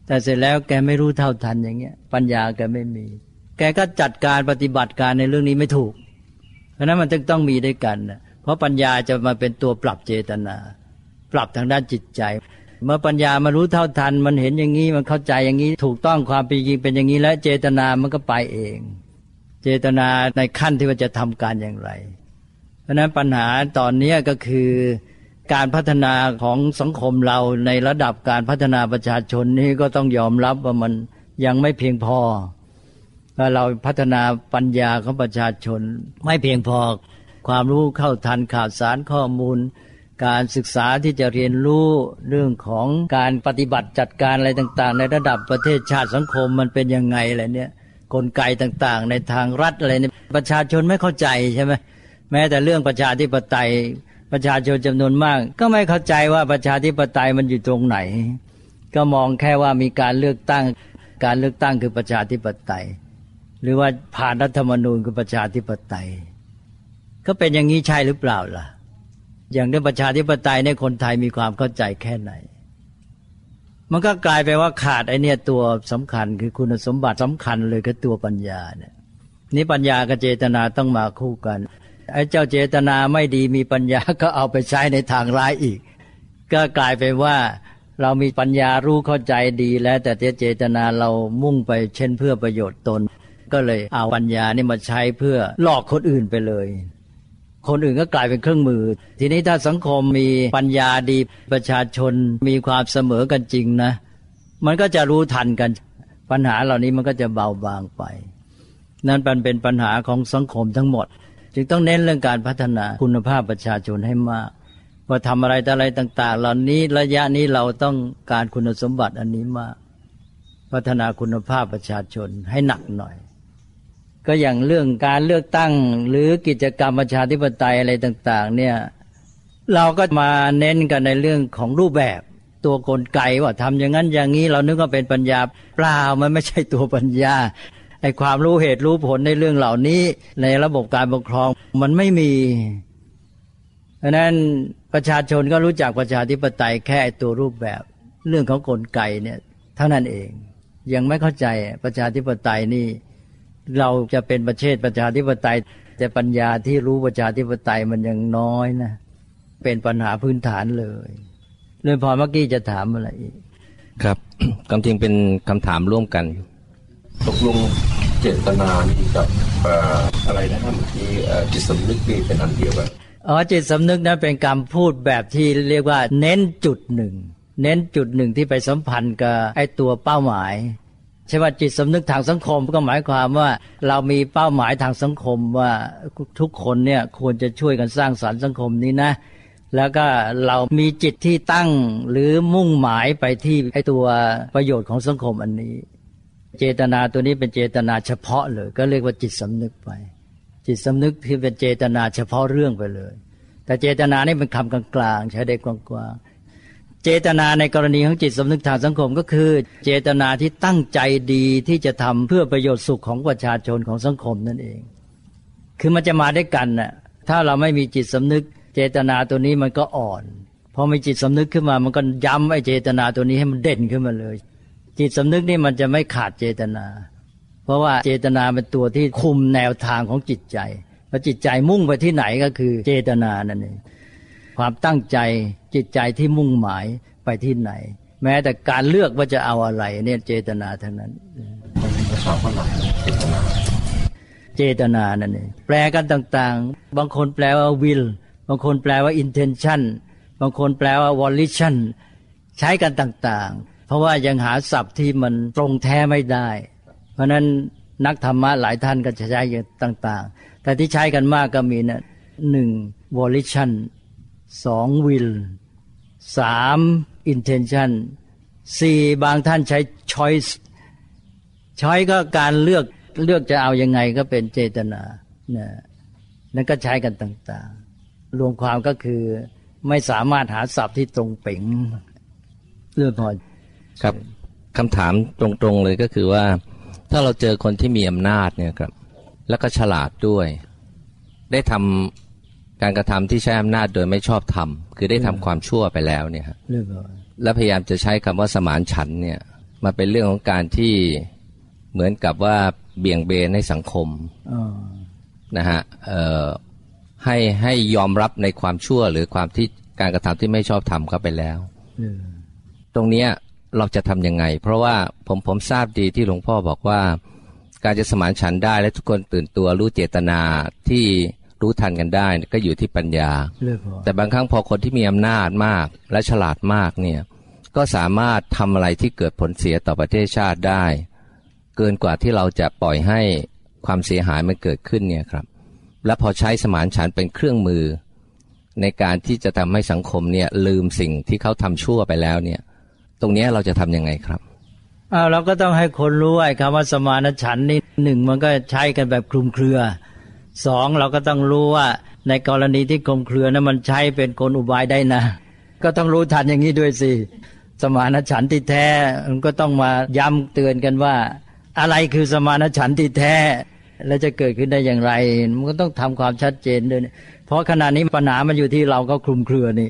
C: แต่เสร็จแล้วแกไม่รู้เท่าทันอย่างเงี้ย ปัญญาแกไม่มี แกก็จัดการปฏิบัติการในเรื่องนี้ไม่ถูก เพราะนั้นมันจึงต้องมีด้วยกันเพราะปัญญาจะมาเป็นตัวปรับเจตนา ปรับทางด้านจิตใจ เมื่อปัญญามารู้เท่าทัน มันเห็นอย่างนี้มันเข้าใจอย่างนี้ ถูกต้องความเป็นจริงเป็นอย่างนี้ แล้วเจตนามันก็ไปเอง เจตนาในขั้นที่ว่าจะทำการอย่างไร เพราะนั้นปัญหาตอนนี้ก็คือการพัฒนาของสังคมเราในระดับการพัฒนาประชาชนนี้ก็ต้องยอมรับว่ามันยังไม่เพียงพอเราพัฒนาปัญญาของประชาชนไม่เพียงพอ ความรู้เข้าทันข่าวสารข้อมูล การศึกษาที่จะเรียนรู้เรื่องของการปฏิบัติจัดการอะไรต่าง ๆ ในระดับประเทศชาติสังคมมันเป็นยังไงอะไรเนี่ยกลไกต่างๆ ในทางรัฐอะไรเนี่ยประชาชนไม่เข้าใจใช่ไหมแม้แต่เรื่องประชาธิปไตย ประชาชนจำนวนมาก ก็ไม่เข้าใจว่าประชาธิปไตยมันอยู่ตรงไหน ก็มองแค่ว่ามีการเลือกตั้ง การเลือกตั้งคือประชาธิปไตย หรือว่าผ่านรัฐธรรมนูญคือประชาธิปไตย ก็เป็นอย่างนี้ใช่หรือเปล่าล่ะ อย่างเรื่องประชาธิปไตยในคนไทยมีความเข้าใจแค่ไหน มันก็กลายไปว่าขาดไอเนี่ยตัวสำคัญคือคุณสมบัติสำคัญเลยคือตัวปัญญาเนี่ยนี่ปัญญากับเจตนาต้องมาคู่กันไอ้เจ้าเจตนาไม่ดีมีปัญญาก็เอาไปใช้ในทางร้ายอีก ก็กลายเป็นว่าเรามีปัญญารู้เข้าใจดีแล้ว แต่เจตนาเรามุ่งไปเช่นเพื่อประโยชน์ตน ก็เลยเอาปัญญานี่มาใช้เพื่อหลอกคนอื่นไปเลย คนอื่นก็กลายเป็นเครื่องมือ ทีนี้ถ้าสังคมมีปัญญาดีประชาชนมีความเสมอกันจริงนะ มันก็จะรู้ทันกัน ปัญหาเหล่านี้มันก็จะเบาบางไป นั่นเป็นปัญหาของสังคมทั้งหมด จึงต้องเน้นเรื่องการพัฒนาคุณภาพประชาชนให้มากว่าทำอะไรแต่อะไรต่าง ๆ เหล่านี้ระยะนี้เราต้องการคุณสมบัติอันนี้มาก พัฒนาคุณภาพประชาชนให้หนักหน่อย ก็อย่างเรื่องการเลือกตั้ง หรือกิจกรรมประชาธิปไตยอะไรต่าง ๆ เนี่ยเราก็มาเน้นกันในเรื่องของรูปแบบตัวกลไกว่าทำอย่างนั้นอย่างนี้เรานึกว่าเป็นปัญญาเปล่ามันไม่ใช่ตัวปัญญาไอ้ความรู้เหตุรู้ผลในเรื่องเหล่านี้ในระบบการปกครองมันไม่มีเพราะนั้นประชาชนก็รู้จักประชาธิปไตยแค่ตัวรูปแบบเรื่องของกลไกเนี่ยเท่านั้นเอง ยังไม่เข้าใจประชาธิปไตยนี่ เราจะเป็นประเทศประชาธิปไตย แต่ปัญญาที่รู้ประชาธิปไตยมันยังน้อยนะ เป็นปัญหาพื้นฐานเลยเลยพอเมื่อกี้จะถามอะไรอีก
E: ครับคำจริงเป็นคำถามร่วมกัน
I: ตกลงเจตนานี่กับอะไรนะครับที่จิตสำนึกนี่เป็นอันเดียวกัน
C: อ๋อจิตสำนึกนั้นเป็นคำพูดแบบที่เรียกว่า เน้นจุดหนึ่ง เน้นจุดหนึ่งที่ไปสัมพันธ์กับไอ้ตัวเป้าหมาย ใช่ว่าจิตสำนึกทางสังคมก็หมายความว่าเรามีเป้าหมายทางสังคมว่าทุกคนเนี่ยควรจะช่วยกันสร้างสารรค์สังคมนี้นะ แล้วก็เรามีจิตที่ตั้งหรือมุ่งหมายไปที่ไอ้ตัวประโยชน์ของสังคมอันนี้ เจตนาตัวนี้เป็นเจตนาเฉพาะเลย ก็เรียกว่าจิตสำนึกไป จิตสำนึกที่เป็นเจตนาเฉพาะเรื่องไปเลย แต่เจตนานี่เป็นคำกลางๆใช้ได้กว้างๆ เจตนาในกรณีของจิตสำนึกทางสังคมก็คือ เจตนาที่ตั้งใจดีที่จะทำเพื่อประโยชน์สุขของประชาชนของสังคมนั่นเอง คือมันจะมาได้กันน่ะถ้าเราไม่มีจิตสำนึก เจตนาตัวนี้มันก็อ่อนพอมีจิตสำนึกขึ้นมา มันก็ย้ำไอ้เจตนาตัวนี้ให้มันเด่นขึ้นมาเลย จิตสำนึกนี่มันจะไม่ขาดเจตนา เพราะว่าเจตนาเป็นตัวที่คุมแนวทางของจิตใจพอจิตใจมุ่งไปที่ไหนก็คือเจตนานั่นเอง ความตั้งใจจิตใจที่มุ่งหมายไปที่ไหน แม้แต่การเลือกว่าจะเอาอะไร เนี่ยเจตนาเท่านั้นเจตนานั่นเองแปลกันต่างๆ บางคนแปลว่า will บางคนแปลว่า intention บางคนแปลว่า volition ใช้กันต่างๆ เพราะว่ายังหาศัพท์ที่มันตรงแท้ไม่ได้ เพราะนั้นนักธรรมะหลายท่านก็ใช้อย่างต่าง ๆ แต่ที่ใช้กันมากก็มีนะหนึ่ง volition สอง will สาม intention สี่บางท่านใช้ choice choice ก็การเลือกเลือกจะเอายังไงก็เป็นเจตนานะนั่นก็ใช้กันต่าง ๆ รวมความก็คือไม่สามารถหาศัพท์ที่ตรงเป่งเรื่องพอ
E: ครับคำถามตรงๆเลยก็คือว่า ถ้าเราเจอคนที่มีอำนาจเนี่ยครับ แล้วก็ฉลาดด้วย ได้ทำ การกระทำที่ใช้อำนาจโดยไม่ชอบทำคือได้ทำความชั่วไปแล้วเนี่ยครับแล้วพยายามจะใช้คำว่าสมานฉันเนี่ยมาเป็นเรื่องของการที่เหมือนกับว่าเบี่ยงเบนให้สังคมนะฮะให้ให้ยอมรับในความชั่วหรือความที่การกระทำที่ไม่ชอบทำเข้าไปแล้วตรงเนี้ยเราจะทํำยังไง เพราะว่าผมผมทราบดีที่หลวงพ่อบอกว่า การจะสมานฉันได้และทุกคนตื่นตัวรู้เจตนาที่ รู้ทันกันได้ก็อยู่ที่ปัญญา แต่บางครั้งพอคนที่มีอำนาจมากและฉลาดมากเนี่ยก็สามารถทำอะไรที่เกิดผลเสียต่อประเทศชาติได้ เกินกว่าที่เราจะปล่อยให้ความเสียหายมันเกิดขึ้นเนี่ยครับ และพอใช้สมานฉันเป็นเครื่องมือ ในการที่จะทำให้สังคมเนี่ยลืมสิ่งที่เขาทำชั่วไปแล้วเนี่ย ตรงนี้เราจะทํำยังไงครับ
C: อ้าวเราก็ต้องให้คนรู้ไอ้คำว่าสมานฉันนี่หนึ่งมันก็ใช้กันแบบคลุมเครือ สองเราก็ต้องรู้ว่าในกรณีที่คลุมเครือนะมันใช้เป็นกลอุบายได้นะ ก็ต้องรู้ทันอย่างนี้ด้วยสิ สมานฉันที่แท้มันก็ต้องมาย้ำเตือนกันว่า อะไรคือสมานฉันที่แท้ แล้วจะเกิดขึ้นได้อย่างไร มันก็ต้องทำความชัดเจนด้วย เพราะขณะนี้ปัญหามันอยู่ที่เราก็คลุมเครือนี่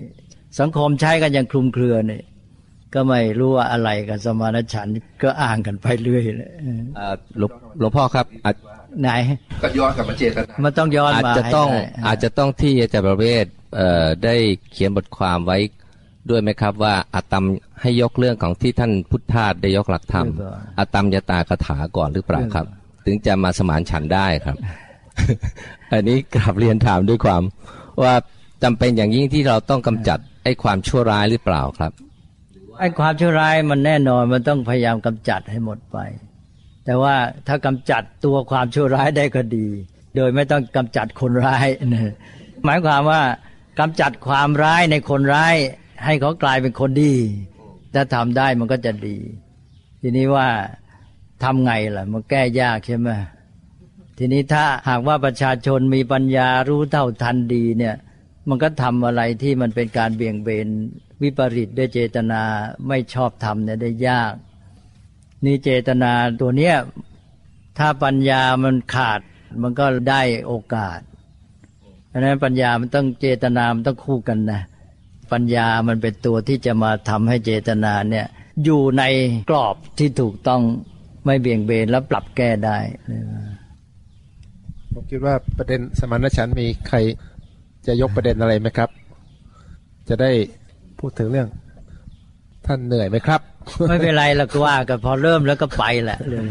C: สังคมใช้กันอย่างคลุมเครือนี่ก็ไม่รู้ว่าอะไรกับสมานฉันก็อ่างกันไปเรื่อยเลย
E: หลวงหลวงพ่อครับ
C: ไหน
I: ก็ย้อนกลับมาเจตนา
C: มันต้องย้อน
E: อาจ
C: มา
E: จะต้อง
C: ให้ได้
E: อาจจะต้องที่อาจารย์ประเวศเอ่อได้เขียนบทความไว้ด้วยไหมครับว่าอาตมให้ยกเรื่องของที่ท่านพุทธทาสได้ยกหลักธรรมอาตมยตากถาก่อนหรือเปล่าครับ ถึงจะมาสมานฉันท์ได้ครับ อันนี้กลับเรียนถามด้วยความ ว่าจำเป็นอย่างยิ่งที่เราต้องกำจัดไอ้ความชั่วร้ายหรือเปล่าครับ
C: ไอ้ความชั่วร้ายมันแน่นอนมันต้องพยายามกำจัดให้หมดไป แต่ว่าถ้ากำจัดตัวความชั่วร้ายได้ก็ดี โดยไม่ต้องกำจัดคนร้ายนะหมายความว่ากำจัดความร้ายในคนร้าย ให้เขากลายเป็นคนดี ถ้าทำได้มันก็จะดี ทีนี้ว่าทำไงล่ะ มันแก้ยากใช่ไหมทีนี้ถ้าหากว่าประชาชนมีปัญญารู้เท่าทันดีเนี่ย มันก็ทำอะไรที่มันเป็นการเบี่ยงเบนวิปริตด้วยเจตนาไม่ชอบทำเนี่ยได้ยาก นี่เจตนาตัวเนี้ยถ้าปัญญามันขาดมันก็ได้โอกาสเพราะฉะนั้นปัญญามันต้องเจตนามันต้องคู่กันนะ ปัญญามันเป็นตัวที่จะมาทำให้เจตนาเนี่ยอยู่ในกรอบที่ถูกต้องไม่เบี่ยงเบนแล้วปรับแก้ได้
B: ผมคิดว่าประเด็นสมานฉันมีใครจะยกประเด็นอะไรไหมครับ จะได้พูดถึงเรื่อง ท่านเหนื่อยไหมครับ
C: ไม่เป็นไรหรอกว่ากันพอเริ่มแล้วก็ไปแหละเรื่อง